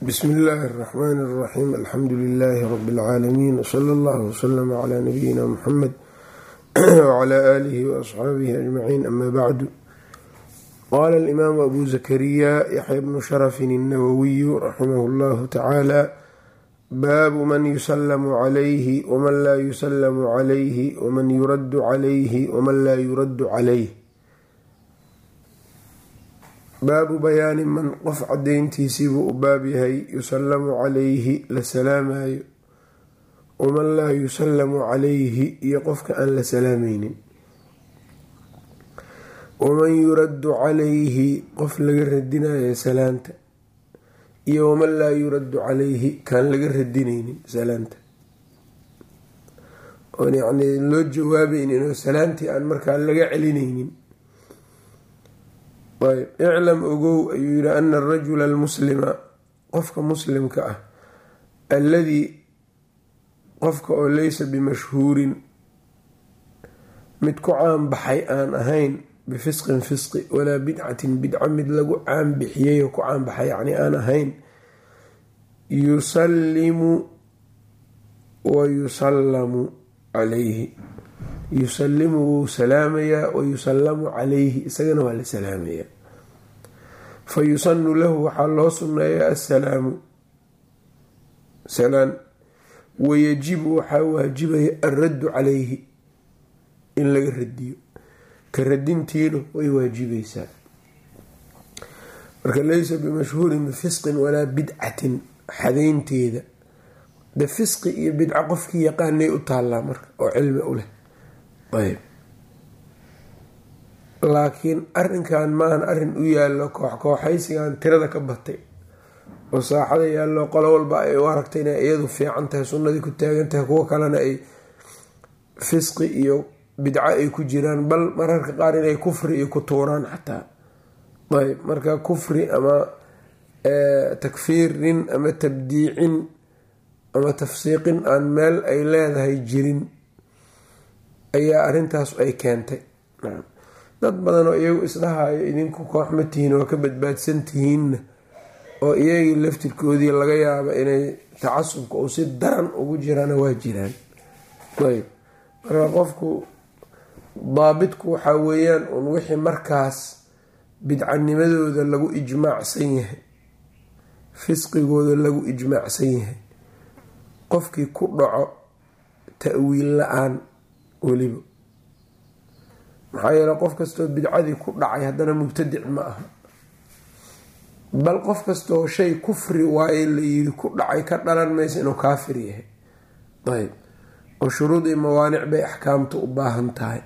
bsmi illaahi اraxmaan اraxiim alxamdu lilaahi rabi اlcaalamiin wsala allah wslama cla nabiyina muxamed wcla aalihi waasxaabihi ajmaciin ama bacdu qaala alimaamu abu zakariya yaxya bnu sharafin الnawawiyu raximah اllahu tacaala baabu man yusallamu calayhi wman laa yusallamu calayhi wman yuraddu calayhi wman laa yuraddu calayh baabu bayaani man qof cadayntiisiibuu u baab yahay yusallamu calayhi la salaamayo waman laa yusallamu calayhi iyo qofka aan la salaamaynin. Waman yuraddu calayhi qof laga radinayo salaanta. Iyo waman laa yuraddu calayhi kaan laga radinaynin salaanta. Yacnii loo jawaabaynin oo salaantii aan markaa laga celinaynin ayb iclam ogow ayuu yihi ana arajula almuslima qofka muslimka ah alladii qofka oo leysa bimashhuurin mid ku caanbaxay aan ahayn bifisqin fisqi walaa bidcatin bidco mid lagu caanbixiyay oo ku caanbaxay yacni aan ahayn yusallimu wa yusallamu calayhi. Yusallimu wuu salaamayaa wa yusallamu calayhi isagana waa la salaamayaa fa yusanu lahu waxaa loo sunneeyaa assalaamu. Salaan. Wayajibu waxaa waajibaya alraddu calayhi in laga radiyo. Ka radintiina way waajibaysaa marka laysa bimashhuurin bifisqin walaa bidcatin xadaynteeda. De fisqi iyo bidco qofkii yaqaanay u taallaa marka oo cilmi u leh. Ayb laakiin arrinkan maahan arrin u yaallo koox kooxaysigan tirada ka batay. Oo saaxada yaallo qolo walba ay u aragtay inay iyadu fiican tahay sunnadii ku taagan tahay kuwo kalena ay fisqi iyo bidco ay ku jiraan bal mararka qaar inay kufri iyo ku tuuraan xataa. Ayb marka kufri ama takfiirin ama tabdiicin ama tafsiiqin aan meel ay leedahay jirin ayaa arrintaas ay keentay dad badan oo iyagu isdhahayo idinku koox ma tihiin oo ka badbaadsan tihiinna oo iyagii laftirkoodii laga yaabo inay tacasubka uu si daran ugu jiraana waa jiraan. Ayb marka qofku daabitku waxaa weeyaan un wixii markaas bidcanimadooda lagu ijmaacsan yahay fisqigooda lagu ijmaacsan yahay. Qofkii ku dhaco ta-wiil la'aan weliba maxaa yeele qof kastoo bidcadii ku dhacay haddana mubtadic ma aha. Bal qof kastoo shay kufri waaye layiri ku dhacay ka dhalan maysa inuu kaafir yahay. Ayb. Oo shuruud iyo mawaanic bay axkaamta u baahan tahay.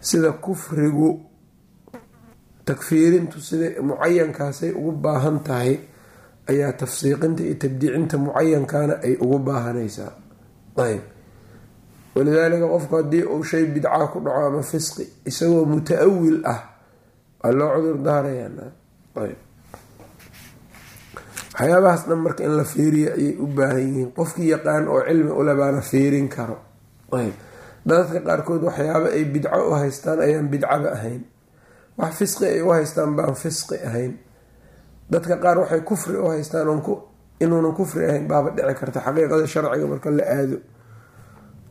Sida kufrigu takfiirintu sida mucayankaasay ugu baahan tahay ayaa tafsiiqinta iyo tabdiicinta mucayankana ay ugu baahanaysaa. Ayb walidaalika qofku haddii uu shay bidca ku dhaco ama fisqi isagoo muta-awil ah waa loo cudur daarayaa waxyaabahaas dhan marka in la fiiriyo ayay u baahan yihiin. Qofkii yaqaan oo cilmi ule baana fiirin karo. Ayb. Dadadka qaarkood waxyaaba ay bidco u haystaan ayaan bidcaba ahayn. Wax fisqi ay u haystaan baan fisqi ahayn. Dadka qaar waxay kufri u haystaan inuunan kufri ahayn baaba dhici karta. Xaqiiqada sharciga marka la aado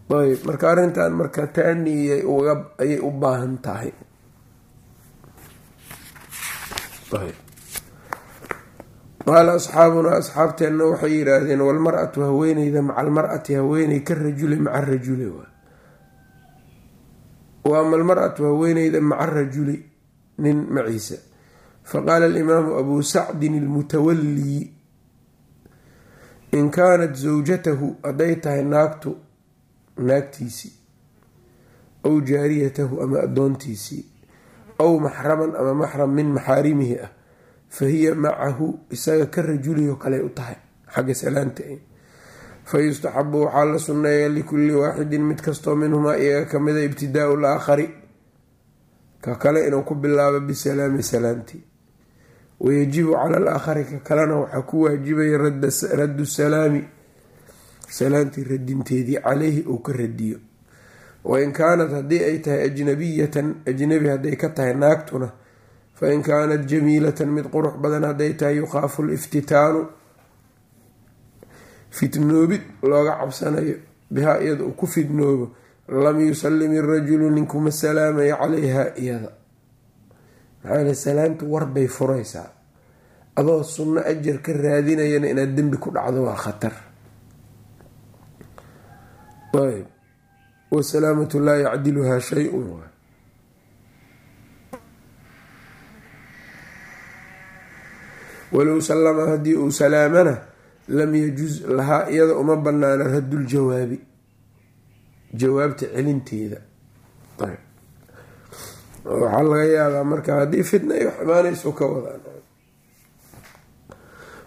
ayb marka arrintan marka taaniyay ayay u baahan tahay. Qaala asxaabunaa asxaabteenna waxay yidhaahdeen walmar-atu haweeneyda maca almar-ati haweeney ka rajuli maca rajuli. Wa ama almar-atu haweeneyda maca rajuli nin maciisa faqaala alimaamu abuu sacdin ilmutawallii in kaanat zawjatahu hadday tahay naagtu naagtiisii aw jaariyatahu ama addoontiisii aw maxraman ama maxram min maxaarimihi ah fa hiya macahu isaga ka rajuliyo kale u tahay xagga salaanta fa yustaxabu waxaa la sunneeya likulli waaxidin mid kastoo minhumaa iyaga kamida ibtidaau laakhari ka kale inuu ku bilaabo bisalaami salaamtii wayajibu cala alaakhari ka kalena waxaa ku waajibaya raddu salaami salaantii radinteedii caleyhi uu ka radiyo wain kaanat haddii ay tahay ajnabiyatan ajnabi hadday ka tahay naagtuna fain kaanat jamiilatan mid qurux badan hadday tahay yukhaafu liftitaanu fitnoobid looga cabsanayo bihaa iyada uu ku fidnoobo lam yusalim irajulu ninkuma salaamayo calayha iyada. Maxaa salaamtu warbay furaysaa. Adoo sunno ajar ka raadinayana inaad dembi ku dhacdo waa khatar ayb wasalaamatu laa yacdiluhaa shay-un walow sallama haddii uu salaamana lam yajuz lahaa iyada uma banaana raduljawaabi jawaabta celinteeda waxaa laga yaabaa marka haddii fitna ay wax imaanayso ka wadaan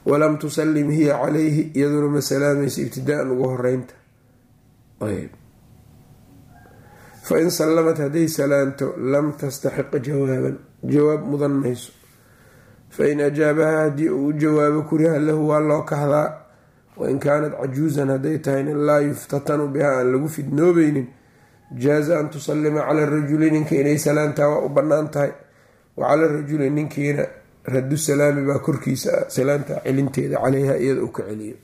walam tusalim hiya calayhi iyaduna ma salaamaysa ibtidaa-an ugu horeynta fain sallamat hadday salaanto lam tastaxiqa jawaaban jawaab mudan mayso fain ajaabaha haddii uu u jawaabo kuriha lahu waa loo kahdaa wain kaanat cajuusan hadday tahayna laa yuftatanu biha aan lagu fidnoobeynin jaaza an tusallima cala rajuli ninka inay salaantaa waa u bannaan tahay wa cala rajuli ninkiina radu salaami baa korkiisa salaanta celinteeda caleyha iyada uu ka celiyo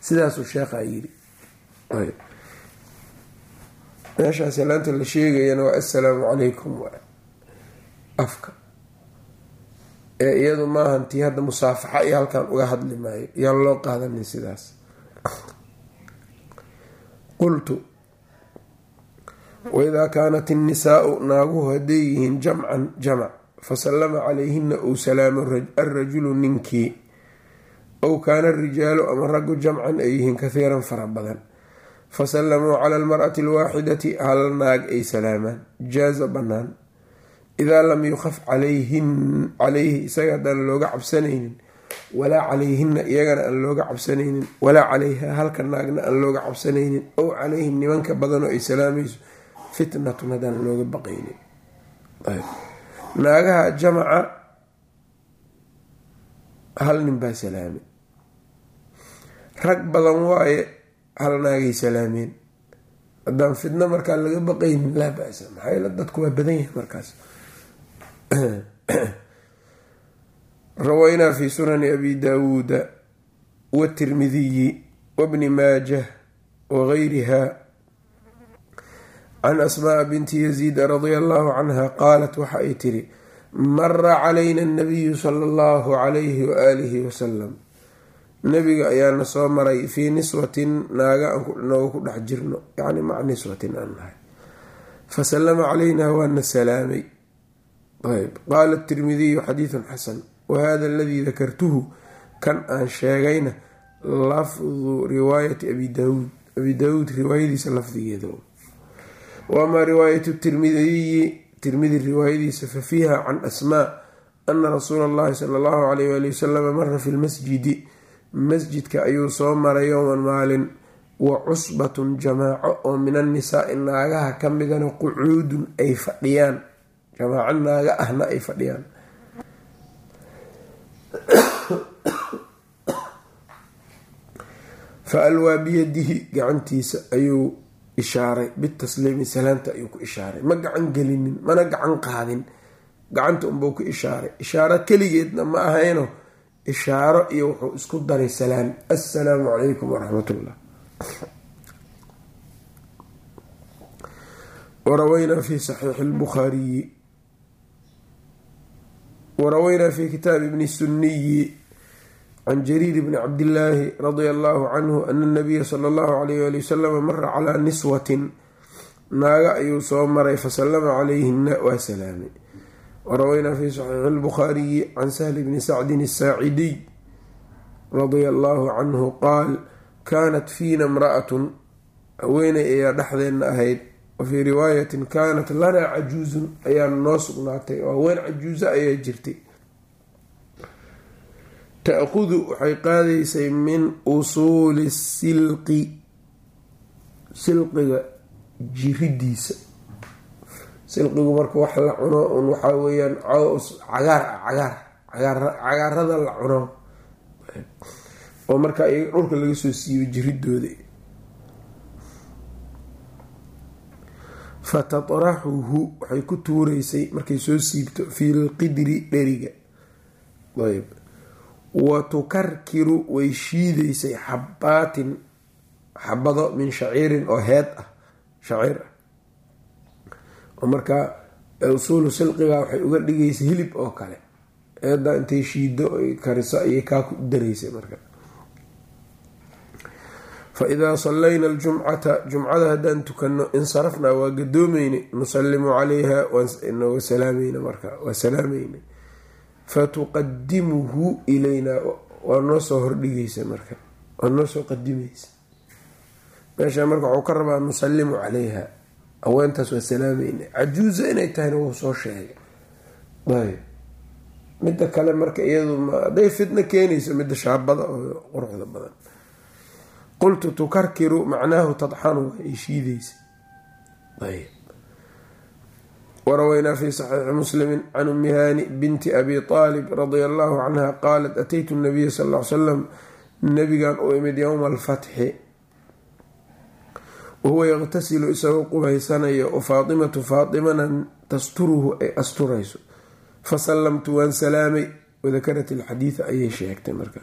sidaasuu sheekhaa yiri meeshaa salaanta la sheegayana waa assalaamu calaykum afka. Ee iyadu maahan tii hadda musaafaxa iyo halkan uga hadli maayo. Yaan loo qaadanin sidaas. Qultu. Waidaa kaanat innisaau naaguhu hadday yihiin jamcan jamac fasallama calayhina uu salaamo alrajulu ninkii. Ow kaana arijaalu ama raggu jamcan ay yihiin kahiiran fara badan fasallamuu cala almar'ati alwaaxidati hal naag ay salaamaan jaaza bannaan idaa lam yukhaf calayhi isaga haddaan looga cabsanaynin walaa calayhina iyagana aan looga cabsanaynin walaa calayha halka naagna aan looga cabsanaynin ow calayhim nimanka badanoo ay salaamayso fitnatun haddaan looga baqaynin naagaha jamaca hal nin baa salaamay rag badan waaye hal naagay salaameen haddaan fitno markaa laga baqaynin laa basa. Maxaa yl dadku waa badan yahay markaas. Rawaynaa fi sunani abi daawuuda watirmidiyi wabni maajah wagayriha can asmaaa binti yaziida radia allahu canha qaalat waxa ay tiri mara calayna anabiyu sala allahu calayhi waaalihi wasalam nabiga ayaana soo maray fii niswatin naaga nooga ku dhex jirno. Yani maca niswatin aan nahay. Fasalama calaynaa waana salaamay. Ayb. Qaala tirmidiyu xadiidun xasan. Wahada aladii dakartuhu? Kan aan sheegayna lafdu riwaayati abi daawuud. Abi daawuud riwaayadiisa lafdigeeda wamaa riwaayatu tirmidiyi tirmidi riwaayadiisa fa fiiha can asmaa ana rasuula allahi sala allahu alayh wali wasalama mara fi lmasjidi masjidka ayuu soo maray yowman maalin wa cusbatun jamaaco oo min annisaai naagaha ka midana qucuudun ay fadhiyaan. Jamaaco naaga ahna ay fadhiyaan. Fa alwaa biyadihi gacantiisa ayuu ishaaray. Bitasliimi salaanta ayuu ku ishaaray. Ma gacan gelinin mana gacan qaadin. Gacanta unbuu ku ishaaray. Ishaaro keligeedna ma ahayno ishaaro iyo wuxuu isku daray salaam. Assalaamu calaykum waraxmatullah. Warawaynaa fi saxiixi lbukhaariyi warawaynaa fi kitaabi bni sunniyi can jariir bni cabdillaahi radia allahu canhu ana nabiya sala allahu alayh ali wasalama mara calaa niswatin. Naaga ayuu soo maray fasalama calayhina waa salaamay warawaynaa fi saxiixi lbukhaariyi can sahli bni sacdin asaacidiy radia allahu canhu qaal kaanat fiina imra'atun haweeney ayaa dhexdeenna ahayd wa fii riwaayatin kaanat lanaa cajuuzun ayaa noo sugnaatay oo haween cajuuso ayaa jirtay ta-qudu waxay qaadaysay min usuuli silqi silqiga jiridiisa silqigu marka wax la cuno un waxaa weeyaan caws cagaar ah cagaar cagaarada la cuno. Oo markaa iyaga dhulka laga soo siiyo jiridooda fatatraxuhu waxay ku tuureysay markay soo siibto fi lqidri dheriga. Ayb. Wa tukarkiru way shiidaysay xabaatin xabado min shaciirin oo heed ah shaciir. ah oo markaa usuulu silqiga waxay uga dhigaysay hilib oo kale. Eedda intay shiido ay kariso ayay kaa ku daraysay marka. Fa idaa sallayna aljumcata jumcada haddaan tukano insarafnaa waa gadoomeynay nusallimu calayha waanooga salaamayna marka waa salaamayna fatuqadimuhu ilaynaa waa noo soo hordhigaysa marka waa noo soo qadimaysa meesha marka waxuu ka rabaa nusallimu calayha haweentaas waa salaamayna cajuuza inay tahayna wuu soo sheegay. Ayb. Midda kale marka iyadu hadday fitno keenayso midda shaabada oo quruxda badan. Qultu tukarkiru macnaahu tadxanu ay shiidaysa ayb. Warawaynaa fi saxiixi muslimi can ummi haani binti abi aalib radia allahu canha qaalat ataytu nabiya sal l salam nabigan u imid yowma alfatxi wahuwa yaqtasilu isagoo qubaysanayo oo faatimatu faatimana tasturuhu ay asturayso fasallamtu waan salaamay wadakarat alxadiida ayay sheegtay marka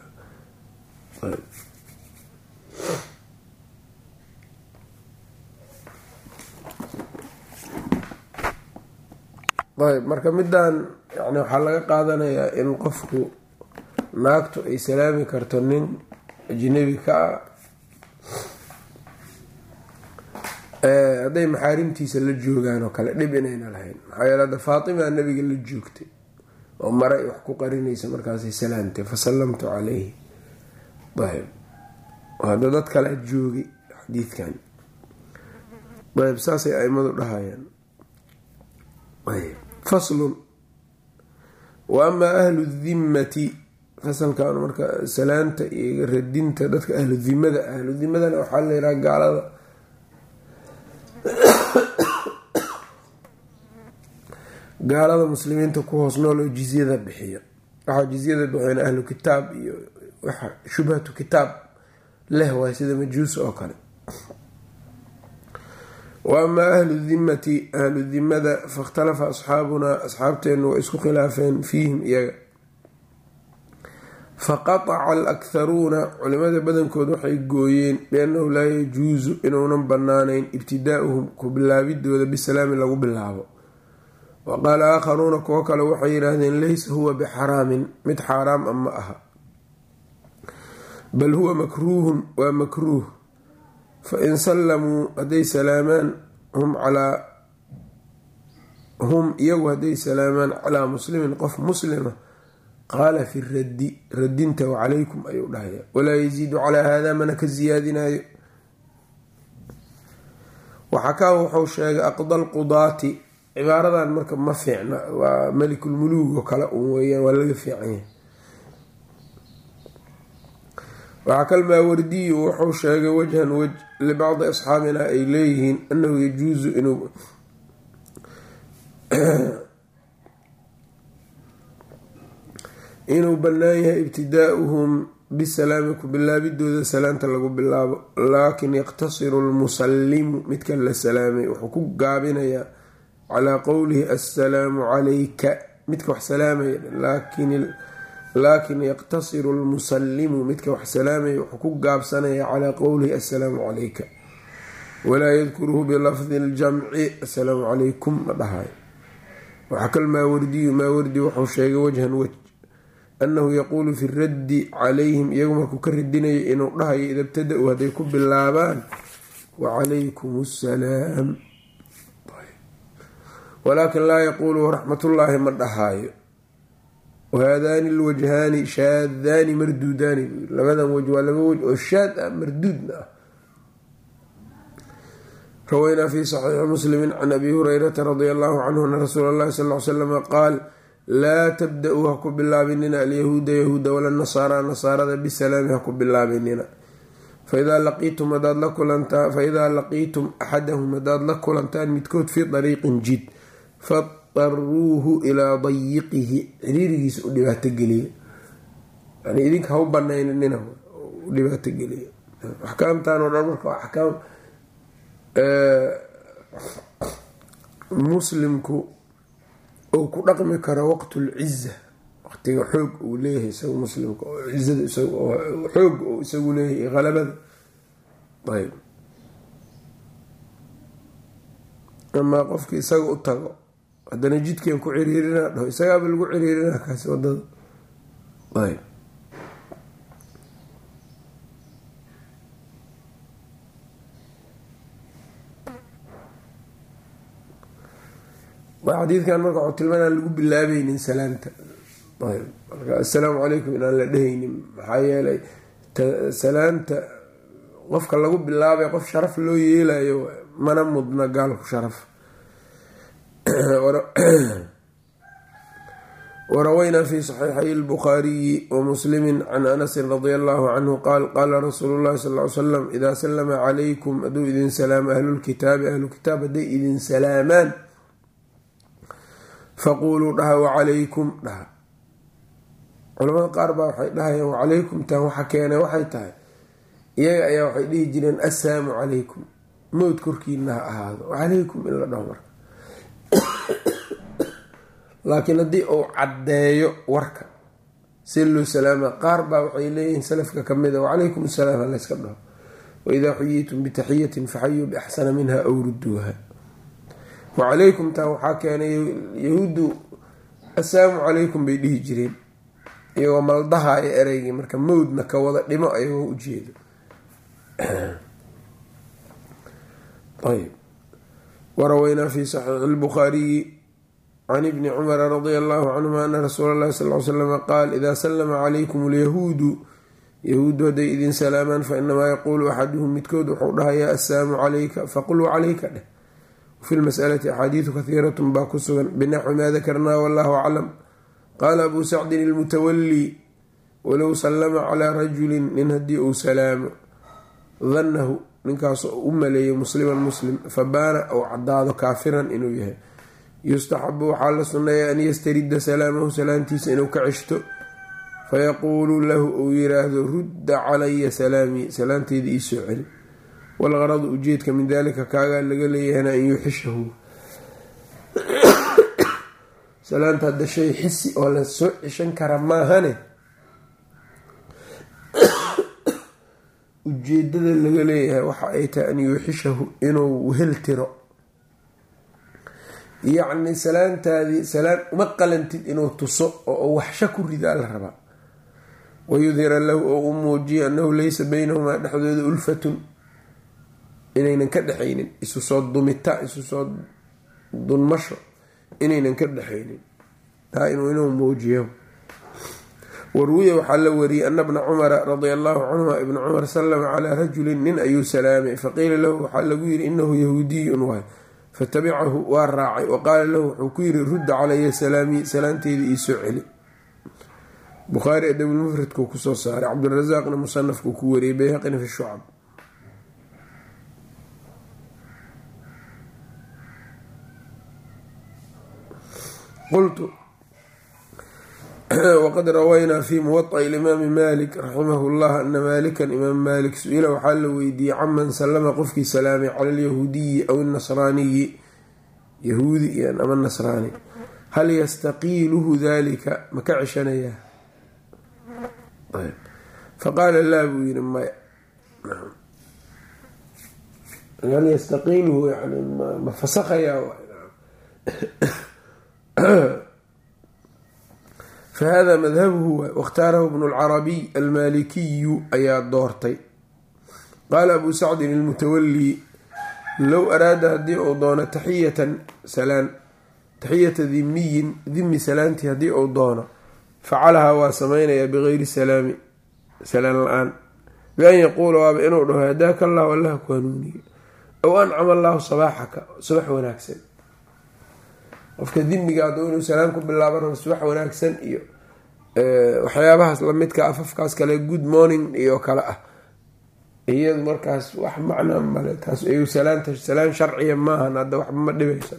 ayb marka middan yani waxaa laga qaadanayaa in qofku naagtu ay salaami karto nin ajnabi ka ah hadday maxaarimtiisa la joogaan oo kale dhib inayna lahayn. Maxaa yeele hadda faatimaa nabiga la joogtay oo mare ay wax ku qarinaysa markaasay salaamtay fasallamtu calayhi. Ayb hadda dad kalea joogay xadiidkan. Ayb saasay aimadu dhahayaan. Faslun. Wa amaa ahlu dimmati fasalkan marka salaanta iyo radinta dadka ahlu dimada ahlu dimadana waxaa la yidhaha gaalada gaalada muslimiinta ku hoos nool oo jizyada bixiya. Waxaa jizyada bixiyana ahlu kitaab iyo shubhatu kitaab leh waay sida majuus oo kale. Wa amaa ahlu dimmati ahlu dimada fakhtalafa asxaabunaa asxaabteennu waa isku khilaafeen fiihim iyaga. Faqataca alakharuuna culimada badankood waxay gooyeen biannahu laa yajuusu inuunan bannaanayn ibtidaa'uhum ku bilaabidooda bisalaami lagu bilaabo wa qaala aakharuuna kuwo kale waxay yidhaahdeen laysa huwa bixaraamin mid xaaraam a ma aha bal huwa makruuhun waa makruuh. Fain sallamuu hadday salaamaan hum calaa hum iyagu hadday salaamaan calaa muslimin qof muslima qaala fi raddi radinta wacalaykum ayuu dhahaya walaa yasiidu calaa hada mana ka siyaadinayo waxakaa wuxuu sheegay aqdal qudaati cibaaradan marka ma fiicna. Waa melikulmuluug oo kale un weyaan waa laga fiicanya waxaa kalmaawardiyu wuxuu sheegay wajhan wej libacdi asxaabina ay leeyihiin annahu yajuusu inuu inuu bannaan yahay ibtidaa'uhum bisalaami ku bilaabidooda salaanta lagu bilaabo. Laakin yaqtasiru lmusallimu midka la salaamay wuxuu ku gaabinayaa calaa qowlihi assalaamu calayka midka wax salaamaya laakin yaqtasiru lmusallimu midka wax salaamaya wuxuu ku gaabsanaya calaa qowlihi assalaamu calayka walaa yadkuruhu bilafdi ljamci assalaamu calaykum ma dhahayo waxaa kal maawardiyu maawardi wuxuu sheegay wajhan wej annahu yaquulu fi raddi calayhim iyagu markuu ka radinayo inuu dhahayo ida btada-uu hadday ku bilaabaan wacalaykum assalaam walaakin laa yaquulu waraxmatullaahi ma dhahaayo. Wahaadaani lwajhaani shaadaani marduudaani. Labadan wej waa laba wej oo shaad ah marduudna ah. Rawaynaa fi saxiixi muslimi can abi hurayrata radia allahu canhu ana rasuula allahi sal l slama qaal laa tabda-uu ha ku bilaabinina alyahuuda yahuuda wala nasaara nasaarada bisalaami ha ku bilaabinina. Faidaa laqiitum hadaad la kulantaan faidaa laqiitum axadahum haddaad la kulantaan midkood fii dariiqin jid fadaruuhu ilaa dayiqihi. Ciriirigiisa u dhibaato geliya yani idinka ha u banaynina u dhibaato geliya axkaamtan oo dhan marka axkaam muslimku uu ku dhaqmi karo waqtul ciza waqti waqtiga xoog uu leeyahay isaga muslimka cizada xoog uu isagu leeyahay qalabada ayb amaa qofkii isaga u tago haddana jidkan ku ciriirinaa dhaho isagaaba lagu ciriirinaa kaasi waddada ayb xadiidkan marka waxuu tilmaanaan lagu bilaabeynin salaamta marka assalaamu calaykum inaan la dhehaynin maxaa yeelay salaamta qofka lagu bilaabay qof sharaf loo yeelayo mana mudna gaalku sharaf warawaynaa fi saxiixay lbukhaariyi wamuslimi can anasin radia allahu canhu qaal qaala rasuulu llahi sal ly slam idaa salama calaykum hadduu idin salaamo ahlulkitaabi ahlukitaab hadday idin salaamaan faquuluu dhaha wacalaykum dhaha. Culamada qaar baa waxay dhahayaan wacalaykum tan waxa keenay waxay tahay iyaga ayaa waxay dhihi jireen assalaamu calaykum mowd korkiina ha ahaado wacalaykum in laakiin haddii uu caddeeyo warka si loo salaama qaar baa waxay leeyihiin salafka ka mid a wacalaykum asalaam halayska dhaho. Waidaa xuyiitum bitaxiyatin faxayuu biaxsana minha aw ruduuha wacalaykum taa waxaa keenay yahuuddu assalaamu calaykum bay dhihi jireen. Iyagoo maldaha ee ereygii marka mowdna ka wada dhimo ayagoo ujeedo ayb waraweynaa fi saxiixi can ibni cumara radia allahu canhuma ana rasuula allahi sal ly slama qaal idaa salama calaykum alyahuudu yahuuddu hadday idin salaamaan fa inamaa yaquulu axaduhum midkood wuxuu dhahayaa assalaamu calayka faqul calayka dheh fi lmasalati axaadiidu kahiirat baa ku sugan binaxwi maa dakarnaa wallahu aclam qaala abuu sacdin ilmutawalii walow sallama calaa rajulin nin haddii uu salaamo dannahu ninkaasoo u maleeyo musliman muslim fabaana ou cadaado kaafiran inuu yahay yustaxabu waxaa la sunneeya an yastarida salaamahu salaamtiisa inuu ka ceshto fayaquulu lahu uu yiraahdo rudda calaya salaamii salaamteeda iisoo celi walgaradu ujeedka min dalika kaagaa laga leeyahana an yuuxishahu salaanta hadda shay xisi oo la soo ceshan kara maahane ujeedada laga leeyahay waxa ay tahay an yuuxishahu inuu wehel tiro yacni salaantaadii salaan uma qalantid inuu tuso oo waxsho ku ridaa la rabaa wayudhira lahu oo u muujiya annahu laysa baynahumaa dhexdooda ulfatun. Inaynan ka dhexaynin isu soo dumita isu soo dunmasho inaynan ka dhexaynin. Taa inuu muujiyo. Waruwiya waxaa la wariyey ana bna cumara radia allahu canhuma ibna cumar salama calaa rajulin nin ayuu salaamay faqiila lahu waxaa lagu yiri inahu yahuudiyun waay fatabicahu waa raacay wa qaala lahu wuxuu ku yiri rudda calaya salaamii salaanteeda iisoo celi. Bukhaari adabulmufradkuu ku soo saaray cabdirasaaqna musanafkuu ku wariyey bayhaqina fi shucab. Qultu waqad rawaynaa fi muwaطa'i limaami malik raximah llah ana malikan imaam malik su'ila waxaa la weydiiyey caman salama qofkii salaamay cala alyahuudiyi aw nasraaniyi. Yahuudi ama nasraani. Hal yastaqiiluhu dalika ma ka ceshanayaa. Faqaala laa buu yiri maya yani ma fasakhayaa fahada madhabuhu waاkhtaarahu bnu اlcarabiy almalikiyu ayaa doortay qaala abu sacdin ilmutawalii low araada haddii uu doono taxiyatan salaan taxiyata dimiyin dimi salaantii haddii uu doono facalahaa waa samaynayaa bigayri salaami salaan la'aan bian yaquula waaba inuu dhaho hadaaka allahu allah ku hanuuniyo ow ancama allahu sabaaxaka subax wanaagsan qofka dimiga hadduu inuu salaam ku bilaaba rabo subax wanaagsan iyo waxyaabahaas lamidka afafkaas kale good morning iyo kale ah. Iyadu markaas wax macnaa male taas salaanta salaan sharciya maahan hadda waxba ma dhibaysa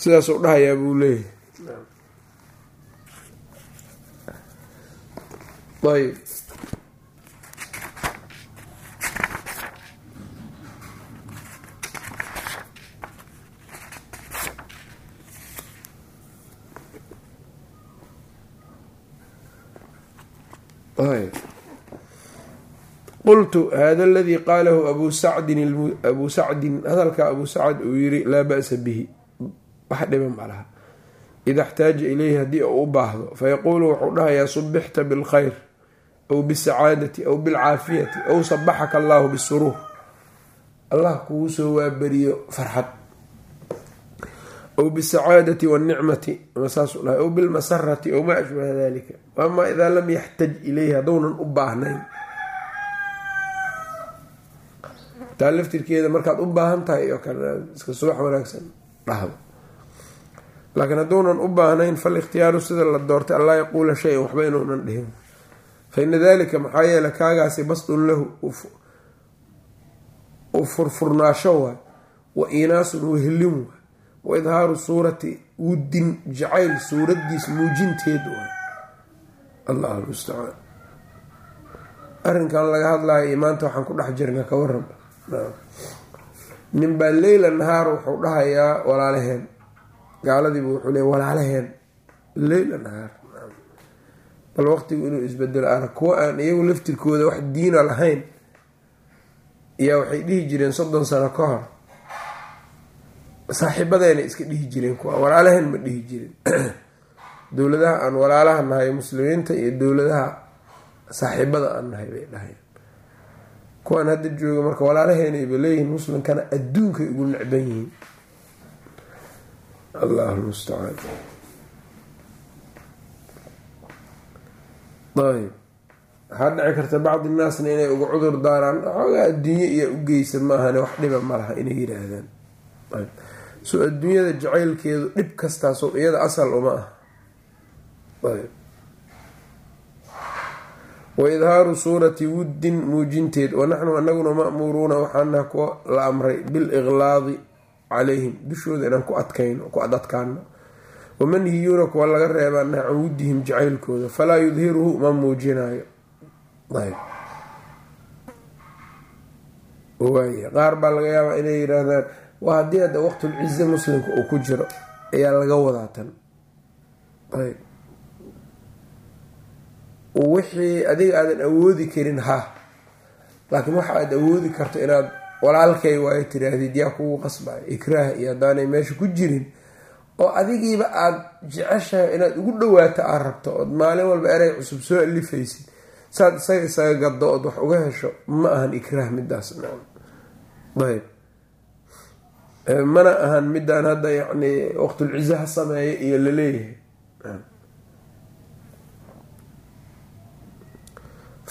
sidaasuu dhahayaa buu leeyahay. Ayb qultu hada aladii qaalahu abuu sacdin abuu sacdin hadalka abuu sacd uu yiri laa ba'sa bihi. Wax dhiba ma laha. Ida xtaaja ilayhi haddii uu u baahdo fayaquulu wuxuu dhahayaa subixta bilkhayr aw bisacaadati aw bilcaafiyati aw sabaxaka allaahu bisuruur allah kugu soo waaberiyo farxad aw bisacaadati wanicmati ama saasuu dhahay aw bilmasarati aw maa ashbaha dalika ama idaa lam yaxtaj ilayhi hadduunan u baahnayn taa laftirkeeda markaad u baahan tahay oo kale iska subax wanaagsan dhahdo laakiin hadduunan u baahnayn fal ikhtiyaaru sida la doortay allaa yaquula shay-an waxba inuunan dhihin fa ina maxaa yeele kaagaasi basdun lahu u furfurnaasho waay wa waay wa idhaaru suurati wuddin jacayl suuraddiis muujinteed allah almustacaan arrinkan laga hadlayo maanta waxaan ku dhex jirnaa ka waran nin baa leyla nahaar wuxuu dhahayaa walaalaheen gaaladiibu wuxuu leey walaalaheen leyla nahaar bal waqtigu inuu isbedelo ana kuwa aan iyagu laftirkooda wax diina lahayn ayaa waxay dhihi jireen soddon sano ka hor saaxiibadeena iska dhihi jireen kuwa walaalaheen ma dhihi jirin. Dowladaha aan walaalaha nahay muslimiinta iyo dowladaha saaxiibada aan nahay bay dhahayn kuwaan hadda jooga marka walaalaheenayba leeyihiin muslimkana adduunkay ugu necban yihiin. Allah lmustacaan ayb waxaa dhici karta bacdi naasna inay uga cudur daaraan. Xoogaa adduunye iyo u geysa maahane wax dhiba ma laha inay yiraahdaan soo adduunyada jacaylkeedu dhib kastaasoo iyada asal uma ah. Ayb. Wa idhaaru suurati wuddin muujinteed wanaxnu anaguna ma'muuruuna waxaanaha kuwa la amray biliqlaadi calayhim dushooda inaan ku adkayno ku adadkaano wamanhiyuuna kuwa laga reebaanaha can wuddihim jacaylkooda falaa yudhiruhu ma muujinayo qaar baa laga yaabaa inay yiraahdaan waa haddii hadda waqtul cize muslimka uu ku jiro ayaa laga wadaa tan. Ayb wixii adiga aadan awoodi karin ha. Laakiin waxa aad awoodi karto inaad walaalkay waayo tiraahdid yaa kugu qasbaya ikraah iyo haddaanay meesha ku jirin. Oo adigiiba aada jeceshahay inaad ugu dhawaato aad rabto ood maalin walba erey cusub soo alifaysid saad isaga isaga gaddo ood wax uga hesho ma ahan ikraah midaas ayb mana ahan midaan hadda yacni waqtulcize ha sameeya iyo la leeyahay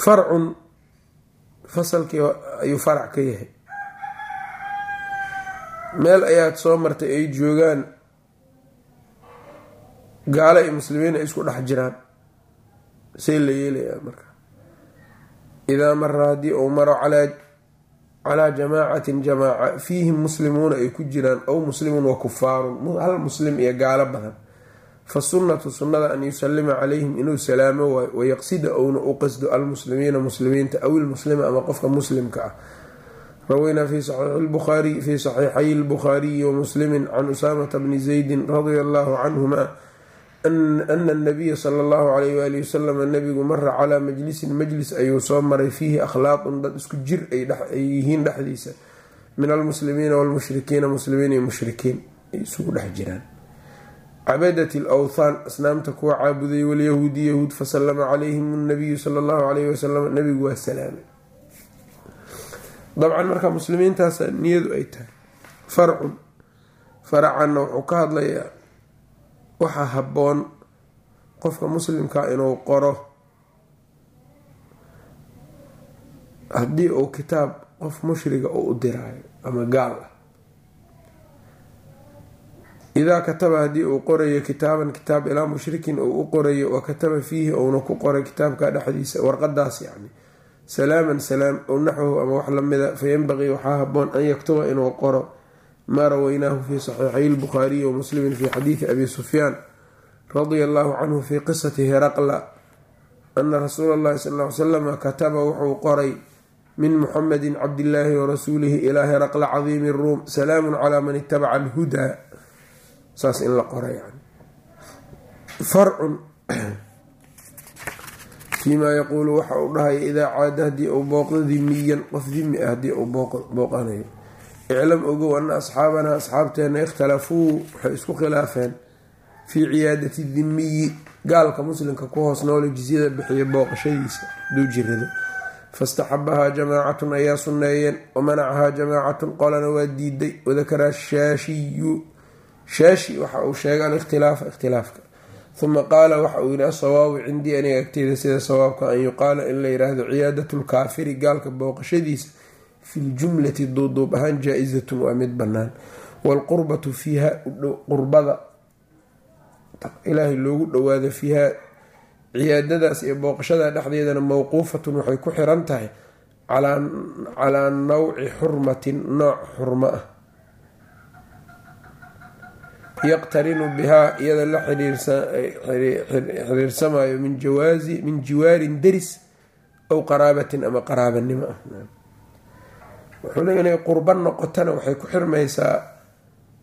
farcun fasalkii ayuu farac ka yahay. Meel ayaad soo martay ay joogaan gaalo iyo muslimiin ay isku dhex jiraan. Say la yeelayaa marka. Idaa mara haddii uu maro calaa jamaacatin jamaaca fiihim muslimuuna ay ku jiraan ow muslimun wa kufaarun hal muslim iyo gaalo badan. Fa sunnatu sunnada an yusalima calayhim inuu salaamo waayo wayaqsida ouna u qasdo almuslimiina muslimiinta aw ilmuslima ama qofka muslimka ah. Rawaynaa fi saxiixi fi saxiixay lbukhaariyi wamuslimi can usaamata bni zaydin radia allahu canhuma ana anabiya sala allahu alayh waali wasalam nabigu mara calaa majlisin majlis ayuu soo maray fiihi akhlaaqun dad isku jir ay yihiin dhexdiisa. Min almuslimiina walmushrikiina muslimiin iyo mushrikiin ay isugu dhex jiraan. Cabadat alawthaan asnaamta kuwa caabuday walyahuudi yahuud fasalama calayhim nabiyu sala allahu alayh wasalam nabigu waa salaamay dabcan marka muslimiintaasa niyadu ay tahay. Farcun faracanna wuxuu ka hadlayaa waxaa habboon qofka muslimka inuu qoro. Haddii uu kitaab qof mushriga uu u diraayo ama gaal ah. Idaa kataba haddii uu qorayo kitaaban kitaab ilaa mushrikin uu u qorayo wa kataba fiihi uuna ku qoray kitaabka dhexdiisa warqadaas yacni salaaman salaam ow naxwahu ama wax lamida fayanbaqii waxaa haboon an yaktuba inuu qoro maa rawaynaahu fi saxiixay lbukhaariyi wa muslimin fi xadiidi abi sufyaan radia allahu canhu fi qisati heraqla ana rasuula allahi sal ly salam kataba wuxuu qoray min muxamedi cabdillaahi warasuulihi ilaa heraqla cadiimi ruum salaamun calaa man itabaca alhudaa. Saas in la qora yani. Farcun fiimaa yaquulu waxa uu dhahaya idaa caada haddii uu booqdo dimiyan qof dimi ah haddii uu booqanayo iclam ogow ana asxaabanaa asxaabteena ikhtalafuu waxay isku khilaafeen fii ciyaadati dimiyi gaalka muslimka ku hoos noole jizyada bixiya booqashadiisa haduu jirado fastaxabahaa jamaacatun ayaa sunneeyeen wamanacahaa jamaacatun qolana waa diiday wadakara shaashiyu shaashi waxa uu sheegay alikhtilaafa ikhtilaafka uma qaala waxa uu yihi asawaabu cindii aniga agteyda sida sawaabka an yuqaala in la yidhaahdo ciyaadatu lkaafiri gaalka booqashadiisa fi ljumlati duuduub ahaan jaa-izatun waa mid bannaan waalqurbatu fiiha qurbada ilaahay loogu dhowaado fiiha ciyaadadaas iyo booqashada dhexdeedana mawquufatun waxay ku xiran tahay calaa nawci xurmatin nooc xurmo ah yaqtarinu bihaa iyada la xiriirsamayo min jiwaarin deris aw qaraabatin ama qaraabanimo ah wuxuu le inay qurba noqotana waxay ku xirmaysaa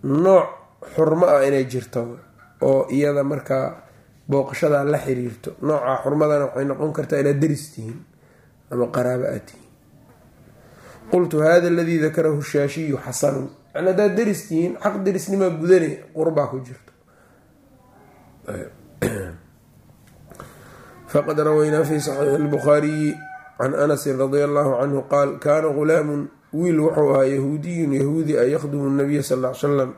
nooc xurmo ah inay jirto oo iyada markaa booqashadaa la xiriirto. Nooca xurmadana waxay noqon kartaa inaad deris tihiin ama qaraabo aad tihiin. Qultu hada aladii dakarahu shaashiyu xasanun. Yani haddaad deris tihiin xaq derisnimaa gudane qurbaa ku jirto. Faqad rawaynaa fi saxiixi اlbukhaariyi can anasin radia allahu canhu qaal kaana ghulaamun wiil wuxuu ahaa yahuudiyun yahuudi a yakhdumu nabiya sal l salam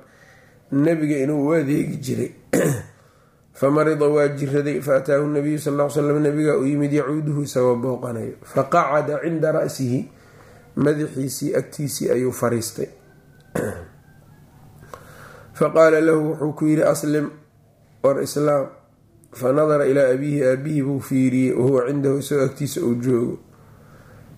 nabiga inuu u adeegi jiray famarida waa jiraday faataahu nabiyu sal l slam nabiga u yimid yacuuduhu isagoo booqanayo faqacada cinda ra'sihi madaxiisii agtiisii ayuu fariistay. Faqaala lahu wuxuu ku yidhi aslim war islaam. Fanadara ilaa abiihi aabihii buu fiiriyey wahuwa cindahu isagoo agtiisa uu joogo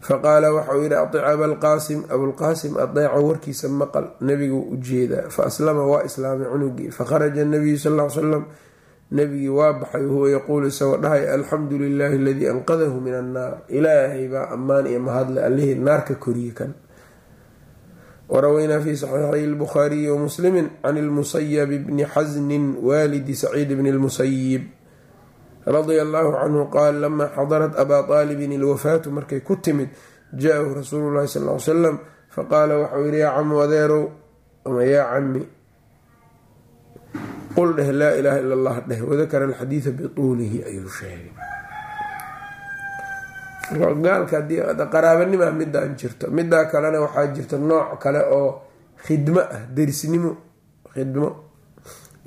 faqaala waxauu yidhi aic abalqaasim abulqaasim adeeco warkiisa maqal nebiguu u jeedaa fa aslama waa islaamay cunugii. Fakharaja nabiyu sal l salam nebigii waa baxay wahuwa yaquulu isagoo dhahay alxamdu lilaahi aladii anqadahu min annaar ilaahay baa ammaan iyo mahadle allihii naarka koriye kan. Waraweynaa fi saxiixay lbukhaariyi wamuslimi can lmusayabi bni xasnin waalidi saciid bni lmusayib radia allahu canhu qaal lamaa xadarat abaa aalibin ilwafaatu markay ku timid jaa-ahu rasuulu llahi sal l salam faqaala waxau yihi yaa camu adeerow ama yaa cami qul dheh laa ilaaha ila allah dheh wadakara alxadiida bituulihi ayuu sheegay. Qaraabanimaa midaan jirto midaa kalena waxaa jirta nooc kale oo khidmo ah derisnimo khidmo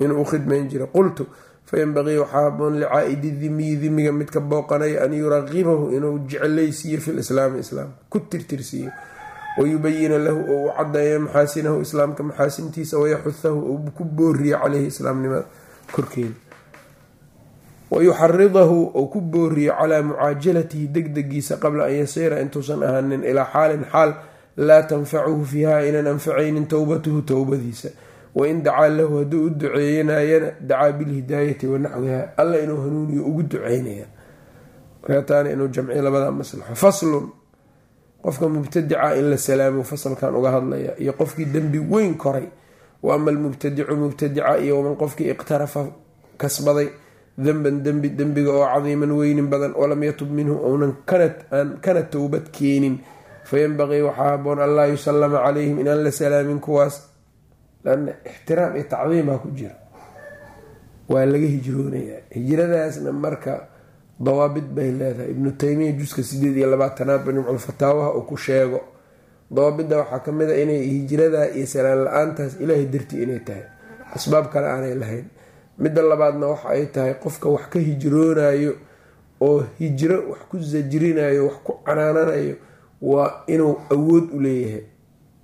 inuu khidmayn jira qultu fayanbaqii waxaa haboon licaa'idi dimiyi dimiga midka booqanaya an yuraqibahu inuu jeclaysiiyo fi lislaami islaam ku tirtirsiiyo wayubayina lahu oo u cadeeyo maxaasinahu islaamka maxaasintiisa wayaxuhahu oo ku booriyo caleyhi islaamnimada korkeeda wayuxaridahu oo ku booriyo calaa mucaajalatihi degdegiisa qabla an yasiira intuusan ahaanin ilaa xaalin xaal laa tanfacuhu fiiha aynan anfacaynin towbatuhu towbadiisa wain dacaa lahu hadduu u duceeyanayana dacaa bilhidaayati wanaxwiha alla inuu hanuuniyo ugu duceynaya. Markaataana inuu jamciyo labada maslaxo faslun qofka mubtadica in la salaamo fasalkan uga hadlaya iyo qofkii dembi weyn koray wa ama almubtadicu mubtadica iyo waman qofkii iqtarafa kasbaday demban dembi dembiga oo cadiiman weynin badan walam yatub minhu ounan aan kana towbad keenin. Fayanbaqii waxaa haboon an laa yusallama calayhim inaan la salaamin kuwaas lanna ixtiraam iyo tacdiimaa ku jira. Waa laga hijroonayaa hijradaasna marka dawaabid bay leedahay. Ibnu taymiya juska sideed iyo labaatanaad banimculfataawaha uu ku sheego. Dawaabidda waxaa ka mid a inay hijradaa iyo salaan la'aantaas ilaahay dartii inay tahay. Asbaab kale aanay lahayn. Midda labaadna waxa ay tahay qofka wax ka hijroonayo oo hijro wax ku sajrinayo wax ku canaananayo waa inuu awood u leeyahay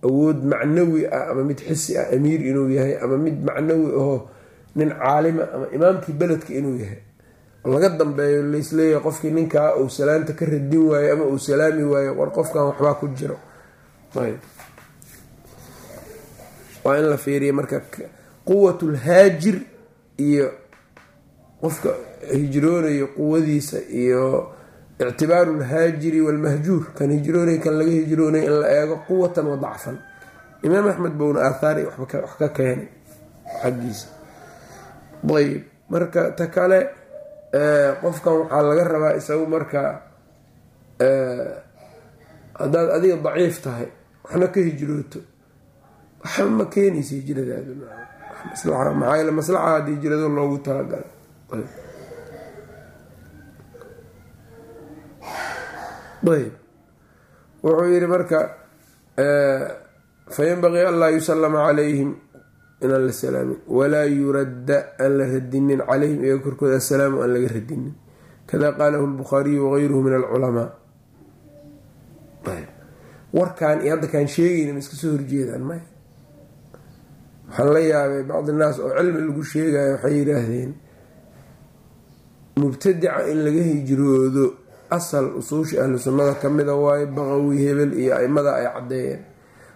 awood macnawi ah ama mid xisi ah amiir inuu yahay ama mid macnawi ahoo nin caalima ama imaamkii beledka inuu yahay. Laga dambeeyo laisleeyahay qofkii ninkaa uu salaanta ka radin waayo ama uu salaami waayo war qofkan waxbaa ku jiro. Waa in la fiiriya marka quwatul haajir iyo qofka hijroonayo quwadiisa iyo ictibaaru lhaajiri walmahjuur kan hijroonay kan laga hijroonay in la eego quwatan wa dacfan imaam axmed bowna aathaari wax ka keenay xaggiisa ayb marka ta kale qofkan waxaa laga rabaa isagu marka haddaad adiga daciif tahay waxna ka hijrooto waxba ma keenaysa hijradaadu maxaa yeele maslaxa haddii hijrado loogu talagalay ayb wuxuu yihi marka fayanbaqii an laa yusalama calayhim inaan la salaamin. Walaa yuradda aan la radinin calayhim iyaga korkooda assalaamu aan laga radinin. Kada qaalahu lbukhaariyu wagayruhu min alculamaa. Warkaan iyo hadda kaan sheegayna ma iska soo horjeedaan maya waxaan la yaabay bacdi naas oo cilmi lagu sheegayo waxay yidhaahdeen mubtadica in laga hijroodo asal usuushi ahlu sunnada kamida waayo baqawi hebel iyo aimada ay caddeeyeen.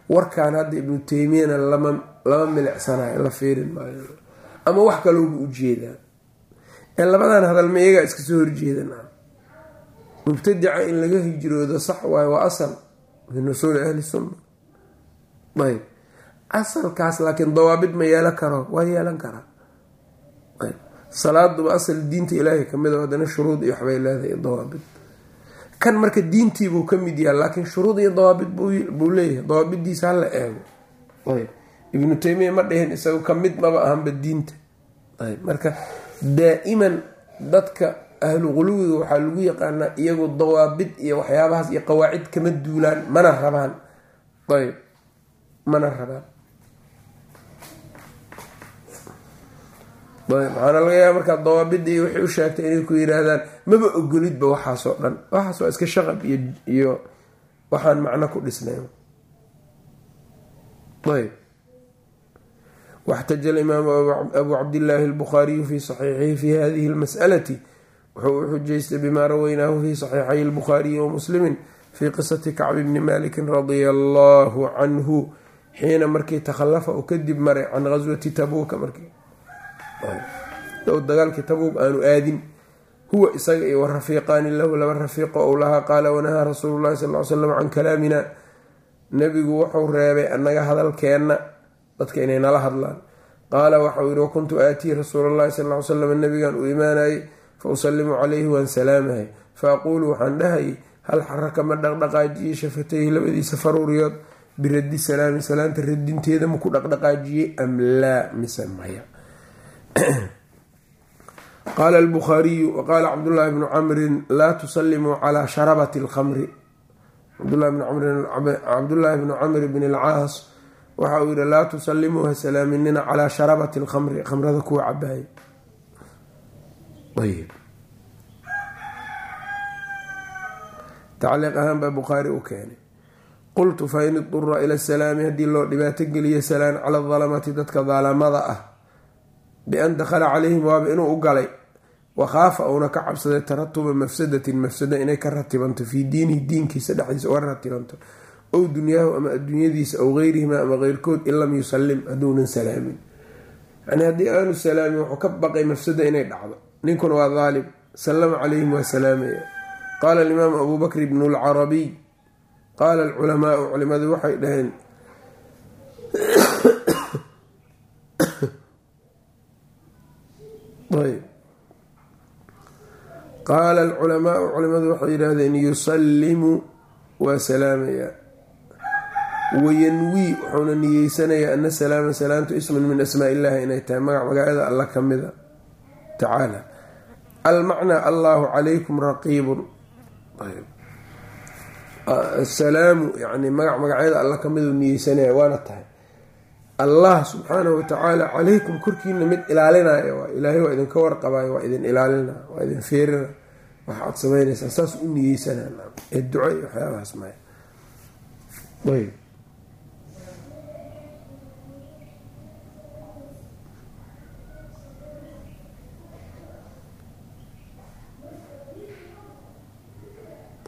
Warkaan hadda ibnu teymiyana lama milicsanayo la fiirin maayo. Ama wax kalooba u jeedaa. Ee labadan hadal ma iyagaa iska soo horjeedan mubtadica in laga hijroodo sax waayo waa asal min usuuli ahli sunna. Ayb asalkaas laakiin dawaabid ma yeelan karo waa yeelan karaa salaaduba asal diinta ilaahay ka mid a haddana shuruud iyo waxbay leedahay dawaabid kan marka diintiibuu ka mid yaha laakiin shuruud iyo dawaabid buu leeyahay. Dawaabidiisa hala eego. Ayb ibnu taymiya ma dhihin isagu ka mid maba ahanba diinta. Ayb marka daa'iman dadka ahlu quluwiga waxaa lagu yaqaanaa iyagu dawaabid iyo waxyaabahaas iyo qawaacid kama duulaan mana rabaan. Ayb mana rabaan waxaana laga yaaba markaa dawaabida iyo waxay u sheegtay inay ku yiraahdaan maba ogolidba waxaasoo dhan. Waxaas waa iska shaqab iyo iyo waxaan macno ku dhisnayn ayb. Waxtaja alimaamu abu cabdillaahi albukhaariyu fi saxiixihi fi hadihi lmas'alati wuxuu u xujaystay bimaa raweynaahu fi saxiixay lbukhaariyi wa muslimin fi qisati kacbi bni malikin radia allahu canhu xiina markii takhalafa uu kadib maray can gaswati tabuuka markii dagaalkii tabuug aanu aadin huwa isaga iyo warafiiqaani lahu laba rafiiqo ou lahaa qaala wanahaa rasuulu llahi sal l slam can kalaamina. Nebigu wuxuu reebay annaga hadalkeenna dadka inay nala hadlaan. Qaala waxau yihi wakuntu aatii rasuula llahi sal l slam nabigan uu imaanayay fa usalimu calayhi waan salaamahay. Fa aquulu waxaan dhahayay hal xaraka ma dhaqdhaqaajiyey shafatayhi labadiisa faruuriyood biraddi salaami salaanta radinteeda maku dhaqdhaqaajiyey am laa mise maya qaala albukhaariyu waqaala cabdullaahi bnu camrin laa tusalimuu calaa sharabati alkhamri cabdullaahi bnu camr bn alcaas waxa uu yihi laa tusalimuu ha salaaminina calaa sharabati alkhamri khamrada kuwa cabaaya ayb tacliiq ahaan baa bukhaari u keenay qultu fain idura ila salaami haddii loo dhibaato geliyo salaan cala dalamati dadka daalamada ah bian dakhala calayhim waaba inuu u galay wakhaafa uuna ka cabsaday taratuba mafsadatin mafsada inay ka ratibanto fii diinihi diinkiisa dhexdiisa uga ratibanto ow dunyaahu ama adduunyadiisa ow geyrihima ama keyrkood in lam yusalim hadduunan salaamin yani haddii aanu salaamin wuxuu ka baqay mafsada inay dhacdo ninkuna waa daalim salama calayhim waa salaamaya qaala alimaamu abu bakr ibnu lcarabiy qaala alculamaau culimadu waxay dhaheen qaala alculamaau culimadu waxay yidhaahdeen yusallimu waa salaamayaa wayanwii wuxuuna niyeysanayaa ana salaama salaamtu ismun min asmaa illahi inay tahay magac magacyada alla ka mida tacaala. Almacnaa allahu calaykum raqiibun. Asalaamu yani magac magacyada alla kamiduu niyeysanaya waana tahay allah subxaanahu watacaala calaykum korkiina mid ilaalinaya waa ilaahay waa idinka warqabayo waa idin ilaalina waa idin feerina waxaad sameynaysaa saas u niyeysanaa ee duco iyo waxyaabahaas maya ayb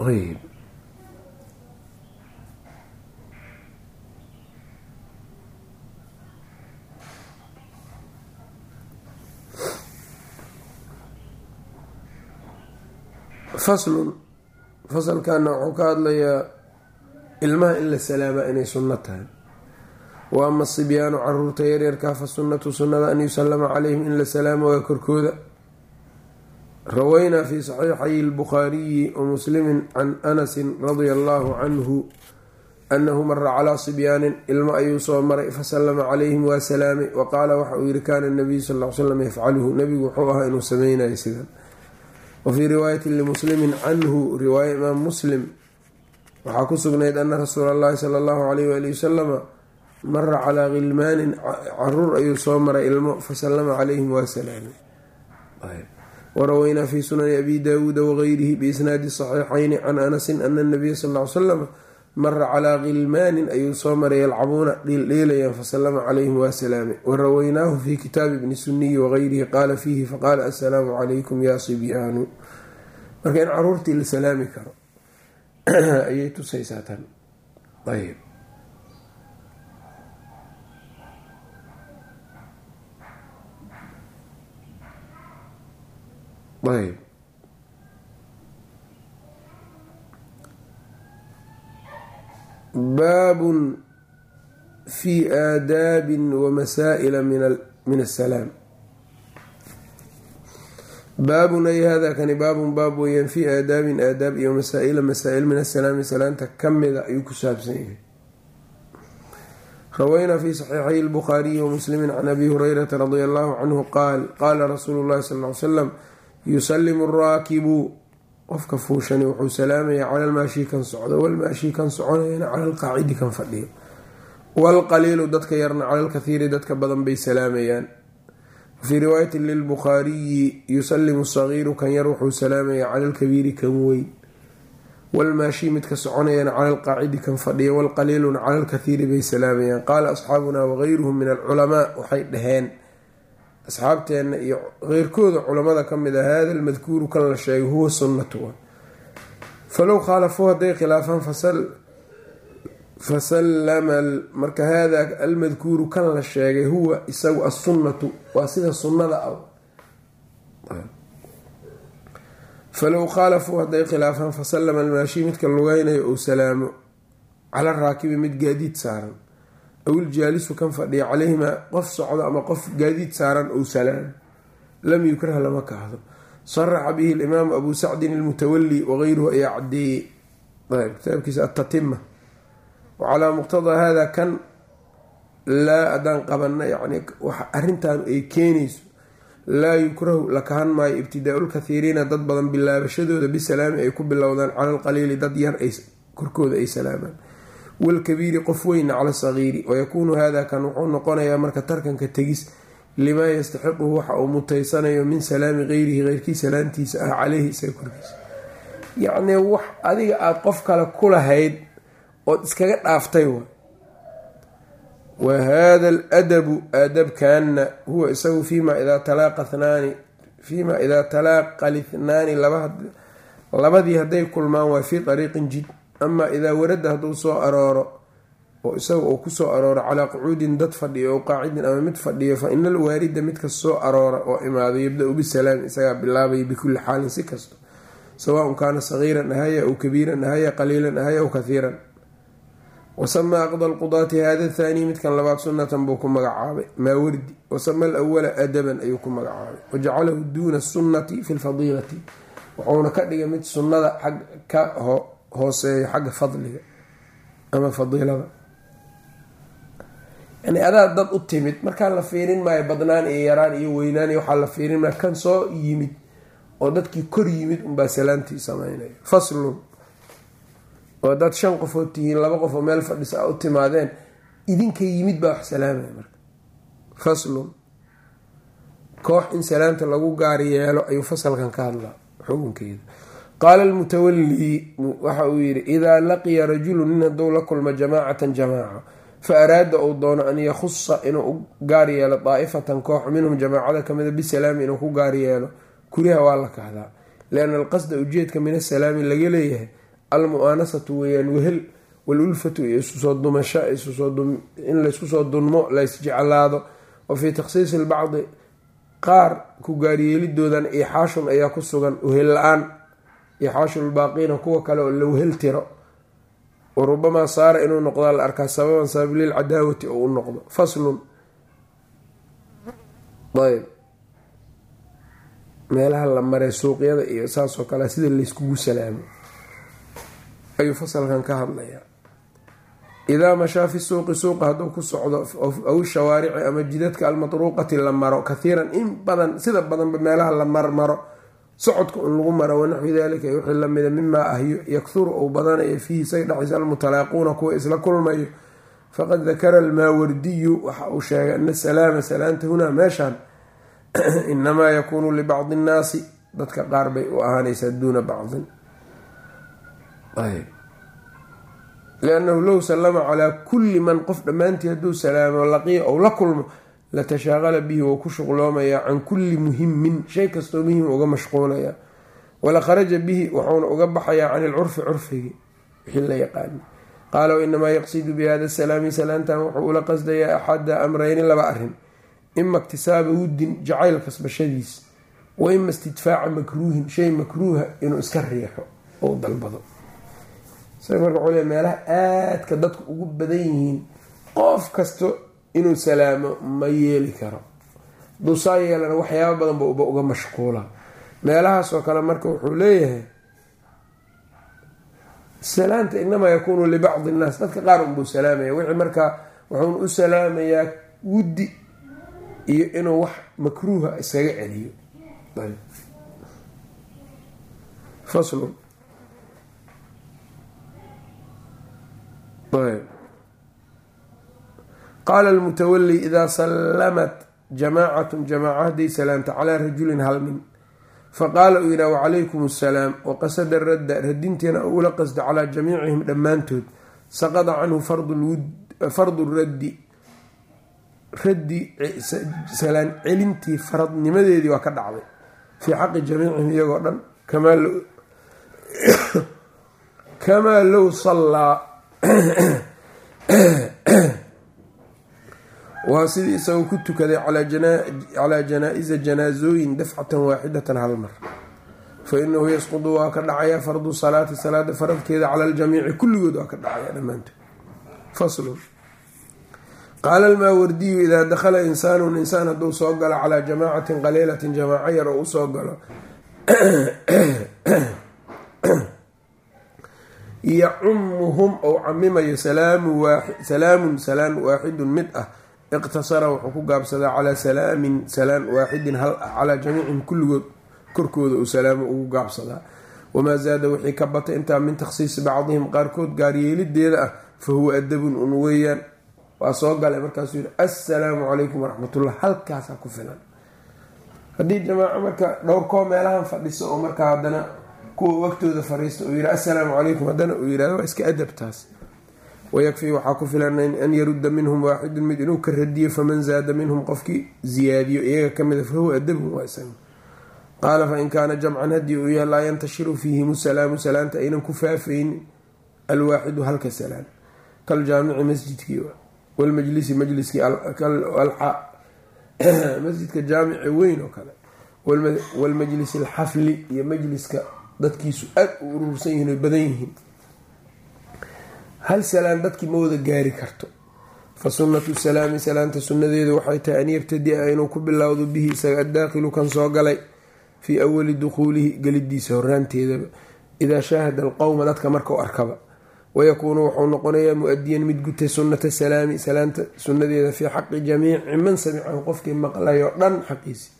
ayb faslun fasalkana wuxuu ka hadlayaa ilmaha in la salaamaa inay sunno tahay. Wa ama asibyaanu carruurta yaryarkaa fa sunnatu sunnada an yusalama calayhim in la salaamo waa korkooda. Rawaynaa fi saxiixay lbukhaariyi wamuslimi can anasi radia allahu canhu anahu mara calaa sibyaanin ilmo ayuu soo maray fasalama calayhim waa salaamay wa qaala waxa uu yihi kaana nabiyu sal l slam yafcaluhu. Nabigu wuxuu ahaa inuu sameynayo sidan wafii riwaayati limuslimin canhu riwaaya imaam muslim waxaa ku sugnayd ana rasuula allahi sala allahu alayh waali wasalama mara calaa khilmaanin carruur ayuu soo maray ilmo fasalama calayhim waa salaamay waraweynaa fi sunani abi daawuuda wagayrihi biisnaadi saxiixayni can anasin ana nabiya sal l salam mara calaa khilmaanin ayuu soo maray yalcabuuna dhiildhiilayaan fasalama calayhim waa salaamay waraweynaahu fi kitaabi ibni suniyi wagayrihi qaala fiihi faqaala assalaamu calaykum yaa sibyaanu. Marka in caruurtii la salaami karo ayay tusaysaa tan. Ayb ayb baabun fi aadaabin wamasaa'ila min asalaam baabun ay hada kani baabun baab weyaan fii aadaabin aadaab iyo masaa-ila masaa-il min asalaami salaanta kamida ayuu ku saabsan yahay. Rawaynaa fi saxiixay lbukhaariyi wamuslimi can abi hurayrata radia allahu canhu qaal qaala rasuulu llahi sal ly salam yusalimu raakibu qofka fuushani wuxuu salaamaya cala lmaashii kan socdo walmaashii kan soconayana cala alqaacidi kan fadhiyo. Waalqaliilu dadka yarna cala lkathiiri dadka badan bay salaamayaan. Wafii riwaayati lilbukhaariyi yusalimu sagiiru kan yar wuxuu salaamaya cala alkabiiri kan weyn. Walmaashii midka soconayana cala alqaacidi kan waalqaliiluna cala alkathiiri bay salaamayaan. Qaala asxaabuna wagayruhum min alculamaa waxay dhaheen asxaabteenna iyo keyrkooda culamada ka mid a hada almadkuuru kan la sheegay huwa sunnatu falow khaalafuu hadday khilaafaan fasallama marka hada almadkuuru kan la sheegay huwa isagu assunnatu waa sida sunnada ah falow khaalafuu hadday khilaafaan fasallama almaashi midka lugeynayo ou salaamo cala raakibi mid gaadiid saaran awil jaalisu kan fadhiya calayhimaa qof socdo ama qof gaadiid saaran ou salaamo lam yukrah lama kahdo saraxa bihi alimaamu abu sacdin almutawali wagayruhu ayaa cadeeyey kitaabkiisa atatima wacalaa muqtadaa hada kan laa adaan qabana yani arintan ay keenayso laa yukrahu la kahan maayo ibtidaau lkathiiriina dad badan bilaabashadooda bisalaami ay ku bilowdaan cala alqaliili dad yar korkooda ay salaamaan walkabiiri qof weyna cala sagiiri wayakuunu hada kan wuxuu noqonayaa marka tarkanka tegis limaa yastaxiquhu waxa uu mutaysanayo min salaami geyrihi keyrkii salaantiisa ah caleyhi isaga korkiisa. Yacnii wax adiga aada qof kale ku lahayd ood iskaga dhaaftay wa. Wa hada aladabu aadabkaana huwa isagu fiima idaa talaaqa hnaani fiima idaa talaaqa lithnaani labadii hadday kulmaan waa fii ariiqin jid amaa idaa warada hadduu soo arooro oo isaga uu ku soo arooro calaa qucuudin dad fadhiyo ow qaacidin ama mid fadhiyo fa ina alwaarida midka soo aroora oo imaado yabda-u bisalaam isagaa bilaabaya bikulli xaalin si kasto. Sawaaun kaana sagiiran ahaya aw kabiiran ahaya qaliilan ahaya aw kathiiran. Wasamaa aqda alqudaati hada thaanii midkan labaad sunnatan buu ku magacaabay maawardi wasama alawala adaban ayuu ku magacaabay. Wajacalahu duuna sunnati fi lfadiilati wuxuuna ka dhigay mid sunnada xag ka hooseeyo xagga fadliga ama fadiilada yani adaa dad u timid markaan la fiirin maayo badnaan iyo yaraan iyo weynaan iyo waxaa la fiirin maayo kan soo yimid oo dadkii kor yimid unbaa salaamtii sameynaya. Faslun. Oo dad shan qofood tihiin laba qof oo meel fadhisa a u timaadeen idinka yimid baa wax salaamaya marka. Faslun. Koox in salaamta lagu gaari yeelo ayuu fasalkan ka hadlaa xukunkeeda qaala almutawalii waxa uu yidhi idaa laqiya rajulu nin hadduu la kulmo jamaacatan jamaaca fa araada uu doono an yakhusa inuu u gaar yeelo daa'ifatan koox minhum jamaacada kamida bisalaami inuu ku gaar yeelo kuriha waa la kahdaa lianna alqasda ujeedka min asalaami laga leeyahay almu-aanasatu weeyaan wehel walulfatu iyo isusoo dumasho in laysku soo dunmo laysjeclaado wa fii takhsiisi ilbacdi qaar ku gaaryeelidoodan ixaashun ayaa ku sugan wehel la'aan ixaashu lbaaqiina kuwa kale oo la wehel tiro wa rubamaa saara inuu noqdaa la arkaa sababan sabab lilcadaawati oo u noqdo. Faslun. Ayb meelaha la maray suuqyada iyo saasoo kale sida layskugu salaamo. Ayuu fasalkan ka hadlayaa. Idaa mashaa fi suuqi suuqa hadduu ku socdo aw shawaarici ama jidadka almatruuqati la maro kathiiran in badan sida badanba meelaha la marmaro socodka un lagu maro wanaxwi dalika wixii lamida mimaa ah yakhuru uu badanayo fiihi say dhaxaysa almutalaaquuna kuwa isla kulmayo. Faqad dakara almaawardiyu waxa uu sheegay ana salaama salaanta hunaa meeshaan. Inamaa yakuunu libacdi nnaasi dadka qaar bay u ahaanaysaa duuna bacdin. Liannahu low salama calaa kulli man qof dhammaantii hadduu salaamo laqiya ou la kulmo latashaaqala bihi wou ku shuqloomayaa can kulli muhimin shay kastoo muhiim uga mashquulaya. Wala kharaja bihi wuxuuna uga baxayaa can ilcurfi curfigi wixii la yaqaana qaala wainamaa yaqsidu bi hada salaami salaantan wuxuu ula qasdayaa axada amreyni laba arrin ima iktisaaba wuddin jacayl kasbashadiis. Wa ima istidfaaca makruuhin shay makruuha inuu iska riixo ou dalbado. Marka meelaha aadka dadku ugu badan yihiin qof kasto inuu salaamo ma yeeli karo. Duusaa yeelana waxyaaba badan ba uga mashquula meelahaasoo kale marka wuxuu leeyahay salaanta inamaa yakuunu libacdi innaas dadka qaar unbuu salaamaya wixii markaa wuxuuna u salaamayaa wuddi iyo inuu wax makruuha iskaga celiyo. Faslun qaala almutawali idaa sallamat jamaacatun jamaaca hadday salaamta calaa rajulin halmin faqaala uu yidhah wacalaykum assalaam waqasada radda radintiina u ula qasda calaa jamiicihim dhammaantood saqada canhu fardu raddi raddi salaan celintii faradnimadeedii waa ka dhacday fii xaqi jamiicihim iyagoo dhan kamaa low sallaa waa sidii isagoo ku tukaday calaa janaa-isa janaasooyin dafcatan waaxidatan hal mar. Fa inahu yasqudu waa ka dhacayaa fardu salaati salaada faradkeeda cala aljamiici kulligood waa ka dhacaya dhammaantood faslun qaala almaawardiyu idaa dakhala insaanun insaan hadduu soo galo calaa jamaacatin qaliilatin jamaaco yar oo u soo galo yacumuhum ou camimayo salaamun salaan waaxidun mid ah iqtasara wuxuu ku gaabsadaa calaa salaamin salaan waaxidin hal ah calaa jamiicihim kulligood korkooda uu salaamo ugu gaabsadaa. Wamaa zaada wixii ka batay intaa min takhsiisi bacdihim qaarkood gaaryeelideeda ah fa huwa adabun un weeyaan. Waa soo galay markaasuu yihi assalaamu calaykum waraxmatullah. Halkaasaa ku filan. Haddii jamaaco marka dhowrkoo meelahan fadhiso oo markaa haddana kuwa wagtooda fariista uu yihi assalaamu calaykum haddana uu yihahdo waa iska adabtaas wayakfii waxaa ku filan an yarudda minhum waaxidun mid inuu ka radiyo faman zaada minhum qofkii ziyaadiyo iyaga kamida fahuwa adabun waa isaga qaala fain kaana jamcan haddii uu yahay laa yantashiru fiihim salaamu salaanta aynan ku faafaynin alwaaxidu halka salaan kaljaamici masjidkii walmajlisi majliskii masjidka jaamici weyn oo kale walmajlisi alxafli iyo majliska dadkiisu aad u urursan yihiin oy badan yihiin hal salaan dadkii ma wada gaari karto fa sunnatu salaami salaanta sunnadeedu waxay tahay an yabtadia inuu ku bilowdo bihi isaga addaakilu kan soo galay fii awali dukhuulihi gelidiisa horaanteedaba idaa shaahada alqowma dadka markau arkaba wayakuunu wuxuu noqonayaa mu'adiyan mid gutay sunnata salaami salaanta sunnadeeda fii xaqi jamiici man samicahu qofkii maqlayoo dhan xaqiisi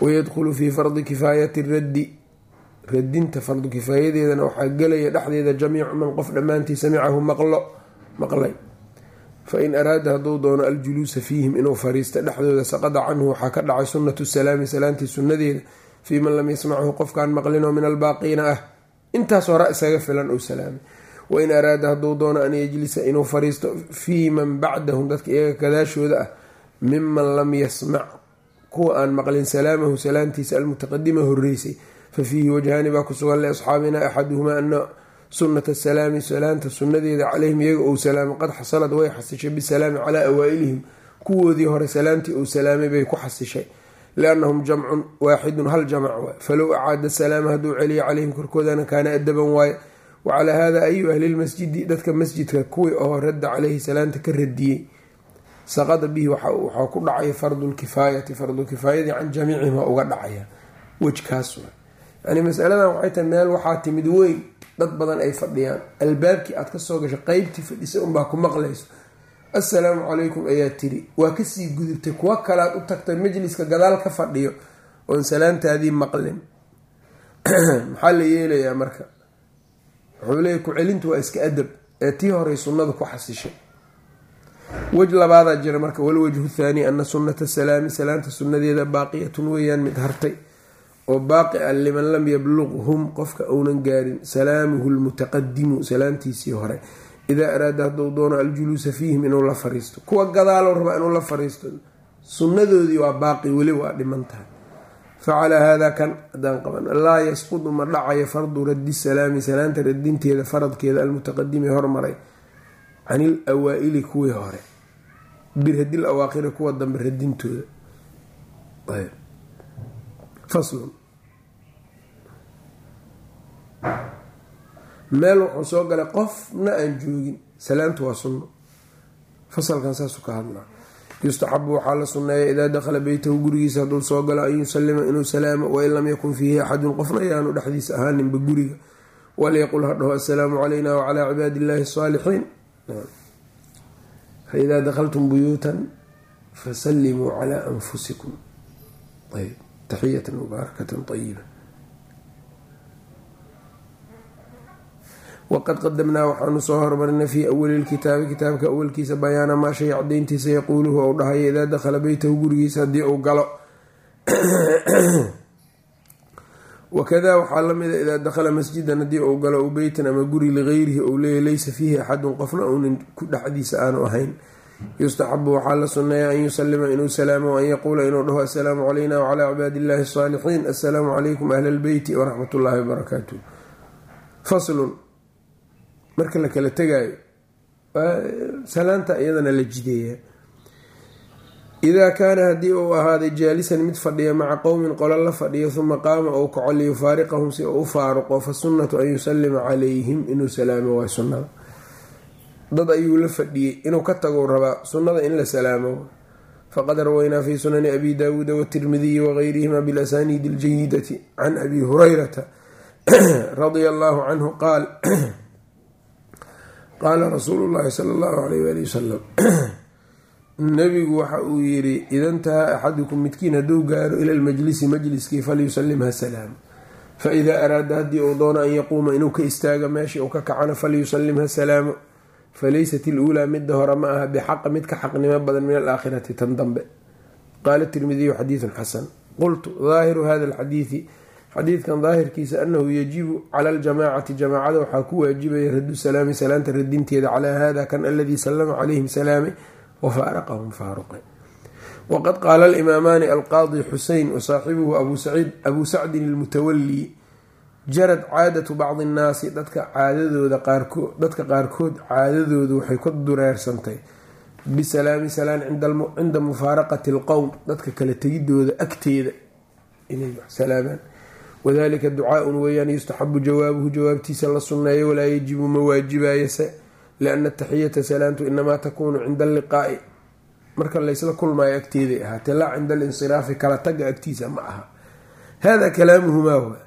wayadkhulu fii fardi kifaayati raddi radinta fardu kifaayadeedana waxaa gelaya dhexdeeda jamiicu man qof dhammaantii samicahu maqlo maqlay. Fa in araada hadduu doono aljuluusa fiihim inuu fariista dhexdooda saqada canhu waxaa ka dhacay sunnatu salaami salaantii sunnadeeda fii man lam yasmachu qofkaan maqlinoo min albaaqiina ah. Intaas hore isaga filan ou salaamay. Wain araada hadduu doono an yajlisa inuu fariisto fii man bacdahum dadka iyaga kadaashooda ah miman lam yasmac kuwa aan maqlin salaamahu salaantiisa almutaqadima horeysay fa fiihi wajhaani baa ku sugan liasxaabina axaduhumaa ana sunnata salaami salaanta sunnadeeda calayhim iyaga ou salaamay qad xasalad way xasishay bisalaami calaa awaa'ilihim kuwoodii hore salaamtii uu salaamay bay ku xasishay liannahum jamcun waaxidun hal jamac waay falow acaada salaama hadduu celiya calayhim korkoodana kaana adaban waaye wacalaa hada ayu ahlilmasjidi dadka masjidka kuwii oo radda caleyhi salaanta ka radiyey saqada bihi waxaa ku dhacaya fardulkifaayati fardulkifaayadii can jamiicihim waa uga dhacaya wejkaas yani masaladan waxay tahay meel waxaa timid weyn dad badan ay fadhiyaan. Albaabkii aad ka soo gasho qeybtii fadhisay unbaa ku maqlayso. Assalaamu calaykum ayaa tiri waa ka sii gudubtay kuwo kalead u tagtay majliska gadaal ka fadhiyo oon salaantaadii maqlin. Maxaa la yeelayaa marka? Wuxuu leeya ku-celintu waa iska adab ee tii horey sunnadu ku xasishay. Wej labaadaa jira marka walwajhu thaani ana sunnata salaami salaanta sunnadeeda baaqiyatun weeyaan mid hartay oo baaqi a liman lam yabluqhum qofka uunan gaarin salaamuhu lmutaqadimu salaamtiisii hore. Idaa araada hadduu doono aljuluusa fiihim inuu la fariisto. Kuwa gadaalo rabaa inuu la fariisto. Sunnadoodii waa baaqi weli waa dhiman tahay. Facalaa haadaa kan haddaan qaban laa yasqudu ma dhacayo fardu raddi salaami salaanta radinteeda faradkeeda almutaqadimi hormaray. Can il awaa-ili kuwii hore. Birhadil awaaqiri kuwa dambe radintooda faslun meel wuxuu soo galay qofna aan joogin salaamtu waa sunno fasalkan saasuu ka hadlaa yustaxabu waxaa la sunneeya idaa dakhala beytahu gurigiisa hadduu soo galo an yusalima inuu salaamo wain lam yakun fiihi axadun qofna ayaanu dhexdiisa ahaaninba guriga walyaqul hadhaho assalaamu calayna wacalaa cibaadi illaahi asaalixiin faidaa dakhaltum buyuutan fasallimuu calaa anfusikum ayb taxiyatan mubaarakatan ayiba waqad qadamnaa waxaanu soo hormarinay fii awali lkitaabi kitaabka awalkiisa bayaana maa shay cadayntiisa yaquuluhu ou dhahayo idaa dakhala beytahu gurigiisa haddii uu galo wakadaa waxaa lamida idaa dakhala masjidan haddii uu galo u beytan ama guri ligayrihi ou leeya laysa fiihi axadun qofna uunan ku dhexdiisa aanu ahayn yustaxabu waxaa la sunneeya an yusalima inuu salaamo an yaquula inuu dhaho assalaamu calayna wacalaa cibaadi illaahi asaalixiin assalaamu calaykum ahla lbeyti waraxmat ullaahi wabarakaatu faslun marka la kala tegaayo salaanta iyadana la jideeyaa idaa kaana haddii uu ahaaday jaalisan mid fadhiya maca qowmin qolo la fadhiyo huma qaama ou kaco liyufaariqahum si uu u faaruqo fa sunnatu an yusalima calayhim inuu salaamo waa sunnada dad ayuu la fadhiyey inuu ka tagu rabaa sunnada in la salaamo. Faqad rawaynaa fi sunani abi daawuuda watirmidiyi wagayrihima bilasaniidi aljayidati can abi hurayrata radia allahu canhu qaal qaala rasuulu llahi sala allahu alayh waali wasalam nabigu waxa uu yiri idantahaa axadukum midkiin hadduu gaaro ila lmajlisi majliskii falyusalimha salaam. Faidaa araada haddii uu doono an yaquuma inuu ka istaago meeshii uu ka kacana falyusalimha salaamu falaysat iluulaa midda hore ma aha bixaqa mid ka xaqnimo badan min alaakhirati tan dambe qaala tirmidiyu xadiidun xasan qultu daahiru hada alxadiidi xadiidkan daahirkiisa anahu yajibu cala aljamaacati jamaacada waxaa ku waajibaya radu salaami salaanta radinteeda calaa hada kan aladii salama calayhim salaame wafaaraqahum faaruqe waqad qaala alimaamaani alqaadi xusein wasaaxibuhu abuu sacdin ilmutawalii jarad caadatu bacdi nnaasi dadka caadadooda qaarkood dadka qaarkood caadadoodu waxay ku dureersantay bisalaami salaan cinda mufaaraqati alqowm dadka kala tegidooda agteeda. Inay salaamaan wadalika ducaaun weeyaan yustaxabu jawaabuhu jawaabtiisa la sunneeyo walaa yajibu ma waajibayase liana ataxiyata salaamtu inamaa takuunu cinda alliqaa'i. Marka laysla kulmaayo agteeday ahaatee laa cinda alinsiraafi kala taga agtiisa ma aha. Hada kalaamuhu maa huwa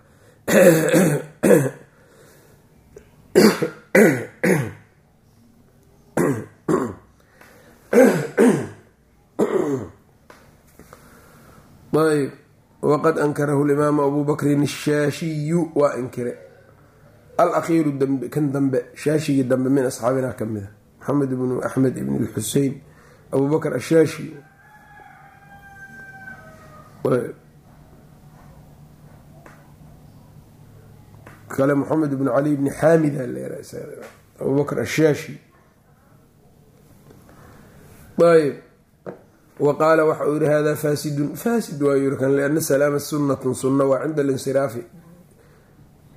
ayb waqad ankarahu limaamu abu bakrin ashaashiyu waa inkire. Alakhiiru kan dambe shaashigii dambe min asxaabina ka mida maxamed ibnu axmed ibn lxusein abu bakr ashaashi kale maxamed ibnu cali bni xaamida abu bakr ashaashi. Ayb wa qaala waxa uu yihi hada faasidun. Faasid waayu yiri kan liana salaama sunnatun. Sunna waa cinda alinsiraafi.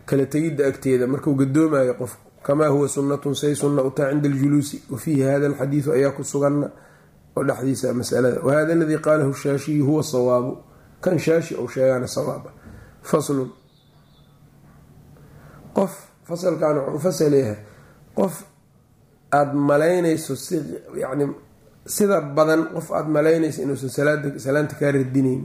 Kala tegidda agteeda markuu gadoomayo qofku kamaa huwa sunnatun? Say sunna utaa cinda aljuluusi. Wa fiihi hada alxadiidu ayaa ku suganna oo dhexdiisa masalada. Wahada aladii qaalahu shaashiyu huwa sawaabu. Kan shaashi ou sheegaana sawaaba. Faslun qof fasalkan wuxuu fasal yahay qof aada malaynayso si yani sida badan qof aada malaynayso inuusan salaanta kaa radinayn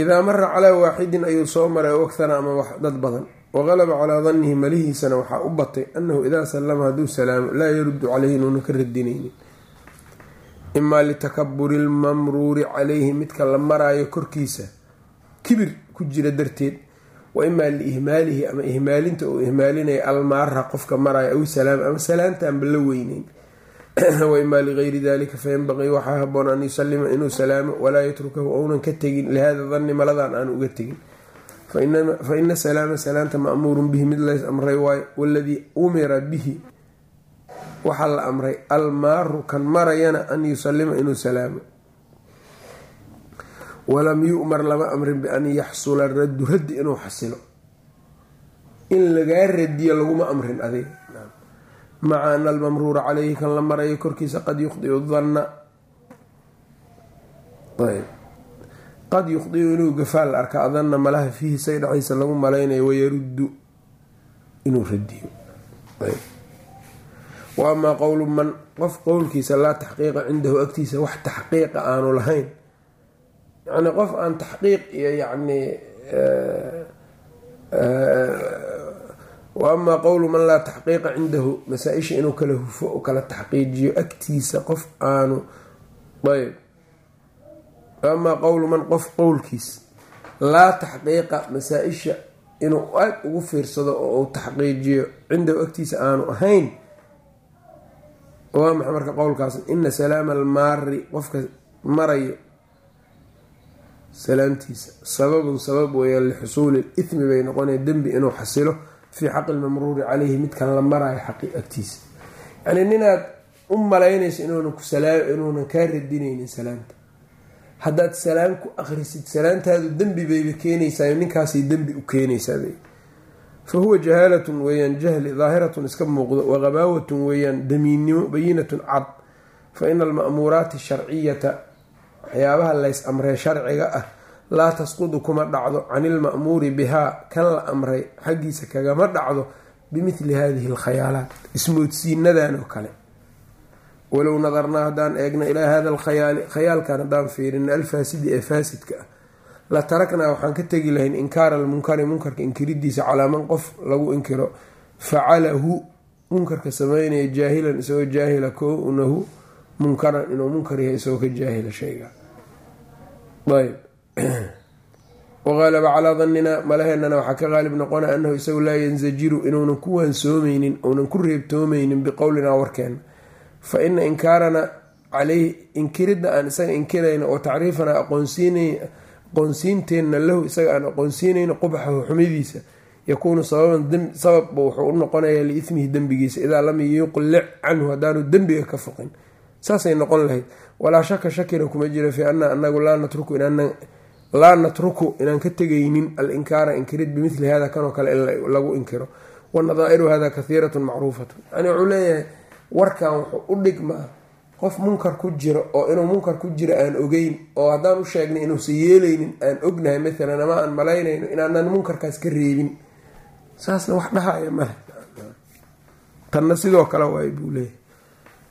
idaa mara calaa waaxidin ayuu soo maray oo akhara ama dad badan. Waqalaba calaa dannihi malihiisana waxaa u batay annahu idaa sallama hadduu salaamo laa yaruddu caleyhi inuuna ka radinaynin imaa litakaburi lmamruuri calayhi midka la maraayo korkiisa kibir ku jira darteed wa imaa liihmaalihi ama ihmaalinta uu ihmaalinaya almaara qofka maraayo aw salaam ama salaantaanba la weyneyn wa imaa ligayri dalika fayanbaqii waxaa haboon an yusalima inuu salaamo walaa yatrukahu ounan ka tegin. Lihada danni maladan aan uga tegin. Fa ina salaama salaanta ma'muurun bihi mid lays amray waayo waladii umira bihi. Waxaa la amray almaaru kan marayana an yusalima inuu salaamo walam yu'mar lama amrin bian yaxsula raddu raddi inuu xasilo. In lagaa radiyo laguma amrin adiga maca ana almamruura caleyhi kan la marayo korkiisa qad yukhdiu danna qad yukhdiu inuu gafaa la arka adanna malaha fiihi say dhexdiisa lagu malaynayo wayaruddu inuu radiyo. Wa amaa qowlu man qof qowlkiisa laa taxqiiqa cindahu agtiisa wax taxqiiqa aanu lahayn yacni qof aan taxqiiq iyo yacni wa amaa qowlu man laa taxqiiqa cindahu masaa-isha inuu kala hufo oo kala taxqiijiyo agtiisa qof aanu ayb. Amaa qowlu man qof qowlkiis laa taxqiiqa masaa-isha inuu aada ugu fiirsado oo uu taxqiijiyo cindahu agtiisa aanu ahayn waa maxay marka qowlkaas? Ina salaama almaari qofka marayo salaamtiisa sababun sabab weeyaan lixusuuli lithmi bay noqonaya dembi inuu xasilo fii xaqi lmamruuri caleyhi midkan la maraayo xaqi agtiisa yacnii ninaad u malaynayso inuunan kaa radinaynin salaamta haddaad salaam ku akhrisid salaamtaadu dembi bayba keenaysaa ninkaasay dembi u keenaysaa fa huwa jahaalatun weeyaan jahli daahiratun iska muuqdo waqabaawatun weeyaan damiinnimo bayinatun cad fa ina alma'muuraati sharciyata waxyaabaha lays amree sharciga ah laa tasqudu kuma dhacdo can ilma'muuri bihaa kan la amray xaggiisa kagama dhacdo bimithli hadihi alkhayaalaat ismoodsiinadan oo kale. Walow nadarnaa haddaan eegna ilaa hada alkhayaali khayaalkan haddaan fiirina alfaasidi ee faasidka ah. La taraknaa waxaan ka tegi lahayn inkaara almunkari munkarka inkiridiisa calaa man qof lagu inkiro. Facalahu munkarka sameynaya jaahilan isagoo jaahila kownahu munkaran inuu munkar yahay isagoo ka jaahila shayga. Ayb. Waqaalaba calaa danina malaheenana waxaa ka qaalib noqona anahu isagu laa yansajiru inuunan ku waansoomaynin uunan ku reebtoomeynin biqowlinaa warkeena fa ina inkaarana caleyhi inkiridda aan isaga inkirayno oo tacriifanaa aqoonsiinteenna lahu isaga aan aqoonsiinayno qubxahu xumidiisa yakuunu sababan sababba wuxuu u noqonayaa liithmihi dembigiisa idaa lam yuqlic canhu haddaanu dembiga ka foqin saasay noqon lahayd. Walaa shaka shakina kuma jiro fi ana anagu laa natruku inaan ka tegaynin alinkaara inkirid bimithli hada kanoo kale in lagu inkiro. Wanadaa'iru hada kahiiratun macruufatun yani wuxuu leeyahay warkan wuxuu u dhigmaa qof munkar ku jiro oo inuu munkar ku jiro aan ogeyn oo haddaan u sheegnay inuusan yeelaynin aan ognahay maalan ama aan malaynayno inaanan munkarkaas ka reebin. Saasna wax dhahaya male tanna sidoo kale waay buu leeyahay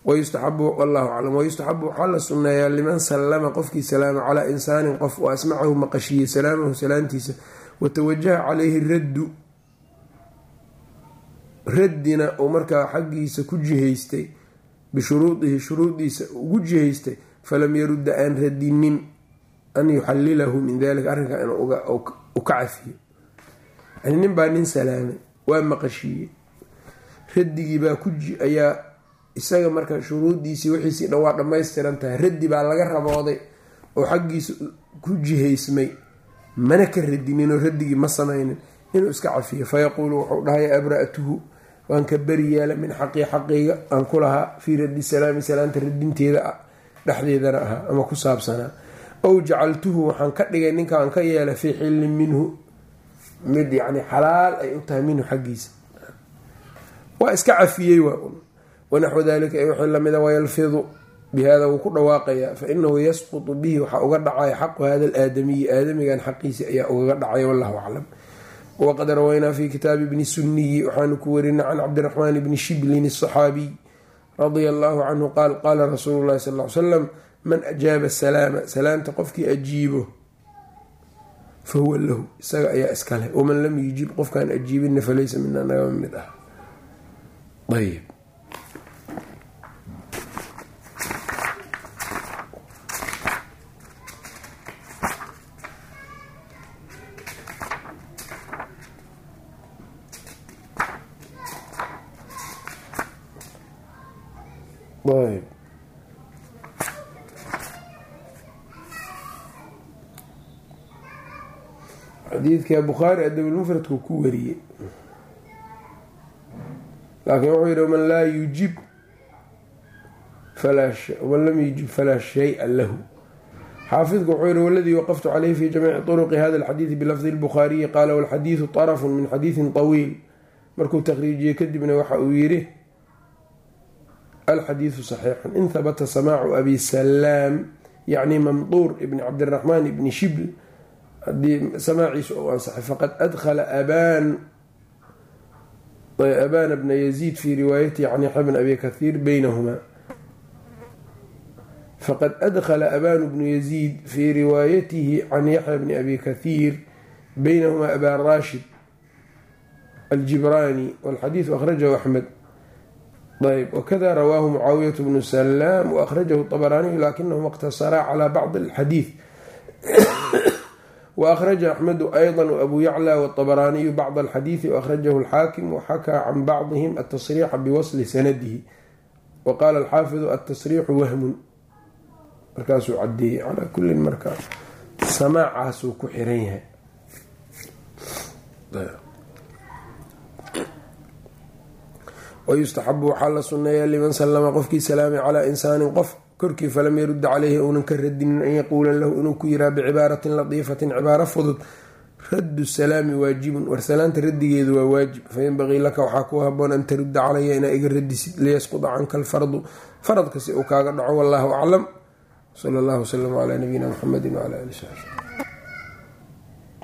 wayustaxabu waxaa la sunneeyaa liman sallama qofkii salaama calaa insaanin qof oo asmacahu maqashiiyey salaamahu salaantiisa watawajaha caleyhi raddu raddina uu markaa xaggiisa ku jihaystay bishuruudihi shuruudiisa ugu jihaystay falam yarudda aan radinin an yuxalilahu min dalika arrinkaa inuu ka cafiyo yani nin baa nin salaamay waa maqashiiyey raddigii baa ku ayaa isaga marka shuruudiisii wixiisii dhan waa dhammaystiran tahay raddi baa laga rabooday oo xaggiisa ku jihaysmay mana ka radininoo raddigii ma samaynin inuu iska cafiyo. Fayaquulu wuxuu dhahaya abra'tuhu waan ka beri yeela min xaqii xaqiyga aan ku lahaa fii raddi salaami salaanta radinteeda dhexdeedana ahaa ama ku saabsanaa. Ow jacaltuhu waxaan ka dhigay ninka aan ka yeela fii xillin minhu. Mid yacni xalaal ay u tahay minhu xaggiisa. Waa iska cafiyey waa un wanaxwu dalika ee wixii lamida wayalfidu bihada wuu ku dhawaaqayaa fa inahu yasqutu bihi waxaa uga dhacaya xaqu hada alaadamiyi aadamigan xaqiisi ayaa ugaga dhacaya wallahu aclam waqad rawaynaa fi kitaabi bni suniyi waxaanu ku warinay can cabdiraxmaan bni shiblin asaxaabiy radia allahu canhu qaal qaala rasuulu llahi sal l salam man ajaaba salaama salaamta qofkii ajiibo fa huwa lahu isaga ayaa iskaleh waman lam yujib qofkaan ajiibinna falaysa mina nagama mid ah ayb ayb xadiidka bukhaari adabulmufradku ku wariyey. Laakiin wuxuu yihi man laa yujib man lam yujib falaa shaya lahu. Xaafidku wuxuu yihi waladii waqaftu caleyh fi jamiici turuqi hada alxadiidi bilafdi lbukhaariyi qaala walxadiidu طarafun min xadiidin طawiil markuu takriijiyey kadibna waxa uu yihi alxadiidu saxiixun in habata samaacu abi salaam yacni mamduur ibni cabdiraxmaan ibni shibl haddii samaaciisu ou ansaxay faqad adkhala abaan abana bna yaziid fi riwaayatihi can yaxya bn abi kathiir baynahumaa faqad adkhala abanu bnu yaziid fi riwaayatihi can yaxya bni abi kathiir baynahumaa abaa rashid aljibraani walxadiidu akhrajahu axmed ayb wakada rawaahu mucaawiyat bnu salaam waakhrajahu طabaraaniyu lakinahum اqtasaraa calى bacضi اlxadiid waأkhraja axmedu ayضa waabuu yaclى wالطabaraaniyu bacd alxadiidi waأkhrajahu اlxaakim waxakaa can bacdihim atasriixa biwasli sanadihi waqaala alxaafidu atasriixu wahmun markaasuu cadeeyey calaa kulin markaa samaacaasuu ku xiran yahay wayustaxabu waxaa la sunneeyaa liman salama qofkii salaamay calaa insaanin qof korkii falam yarudda caleyhi ounan ka radinin an yaquula lahu inuu ku yiraa bicibaaratin latiifatin cibaaro fudud raddu salaami waajibun warsalaanta radigeedu waa waajib fayanbaqii laka waxaa ku haboon an tarudda calaya inaa iga radisid liyasquda canka alfardu faradka si uu kaaga dhaco wallaahu aclam sala allahu wasalam calaa nabiyina muxamedi wcala ali saxbi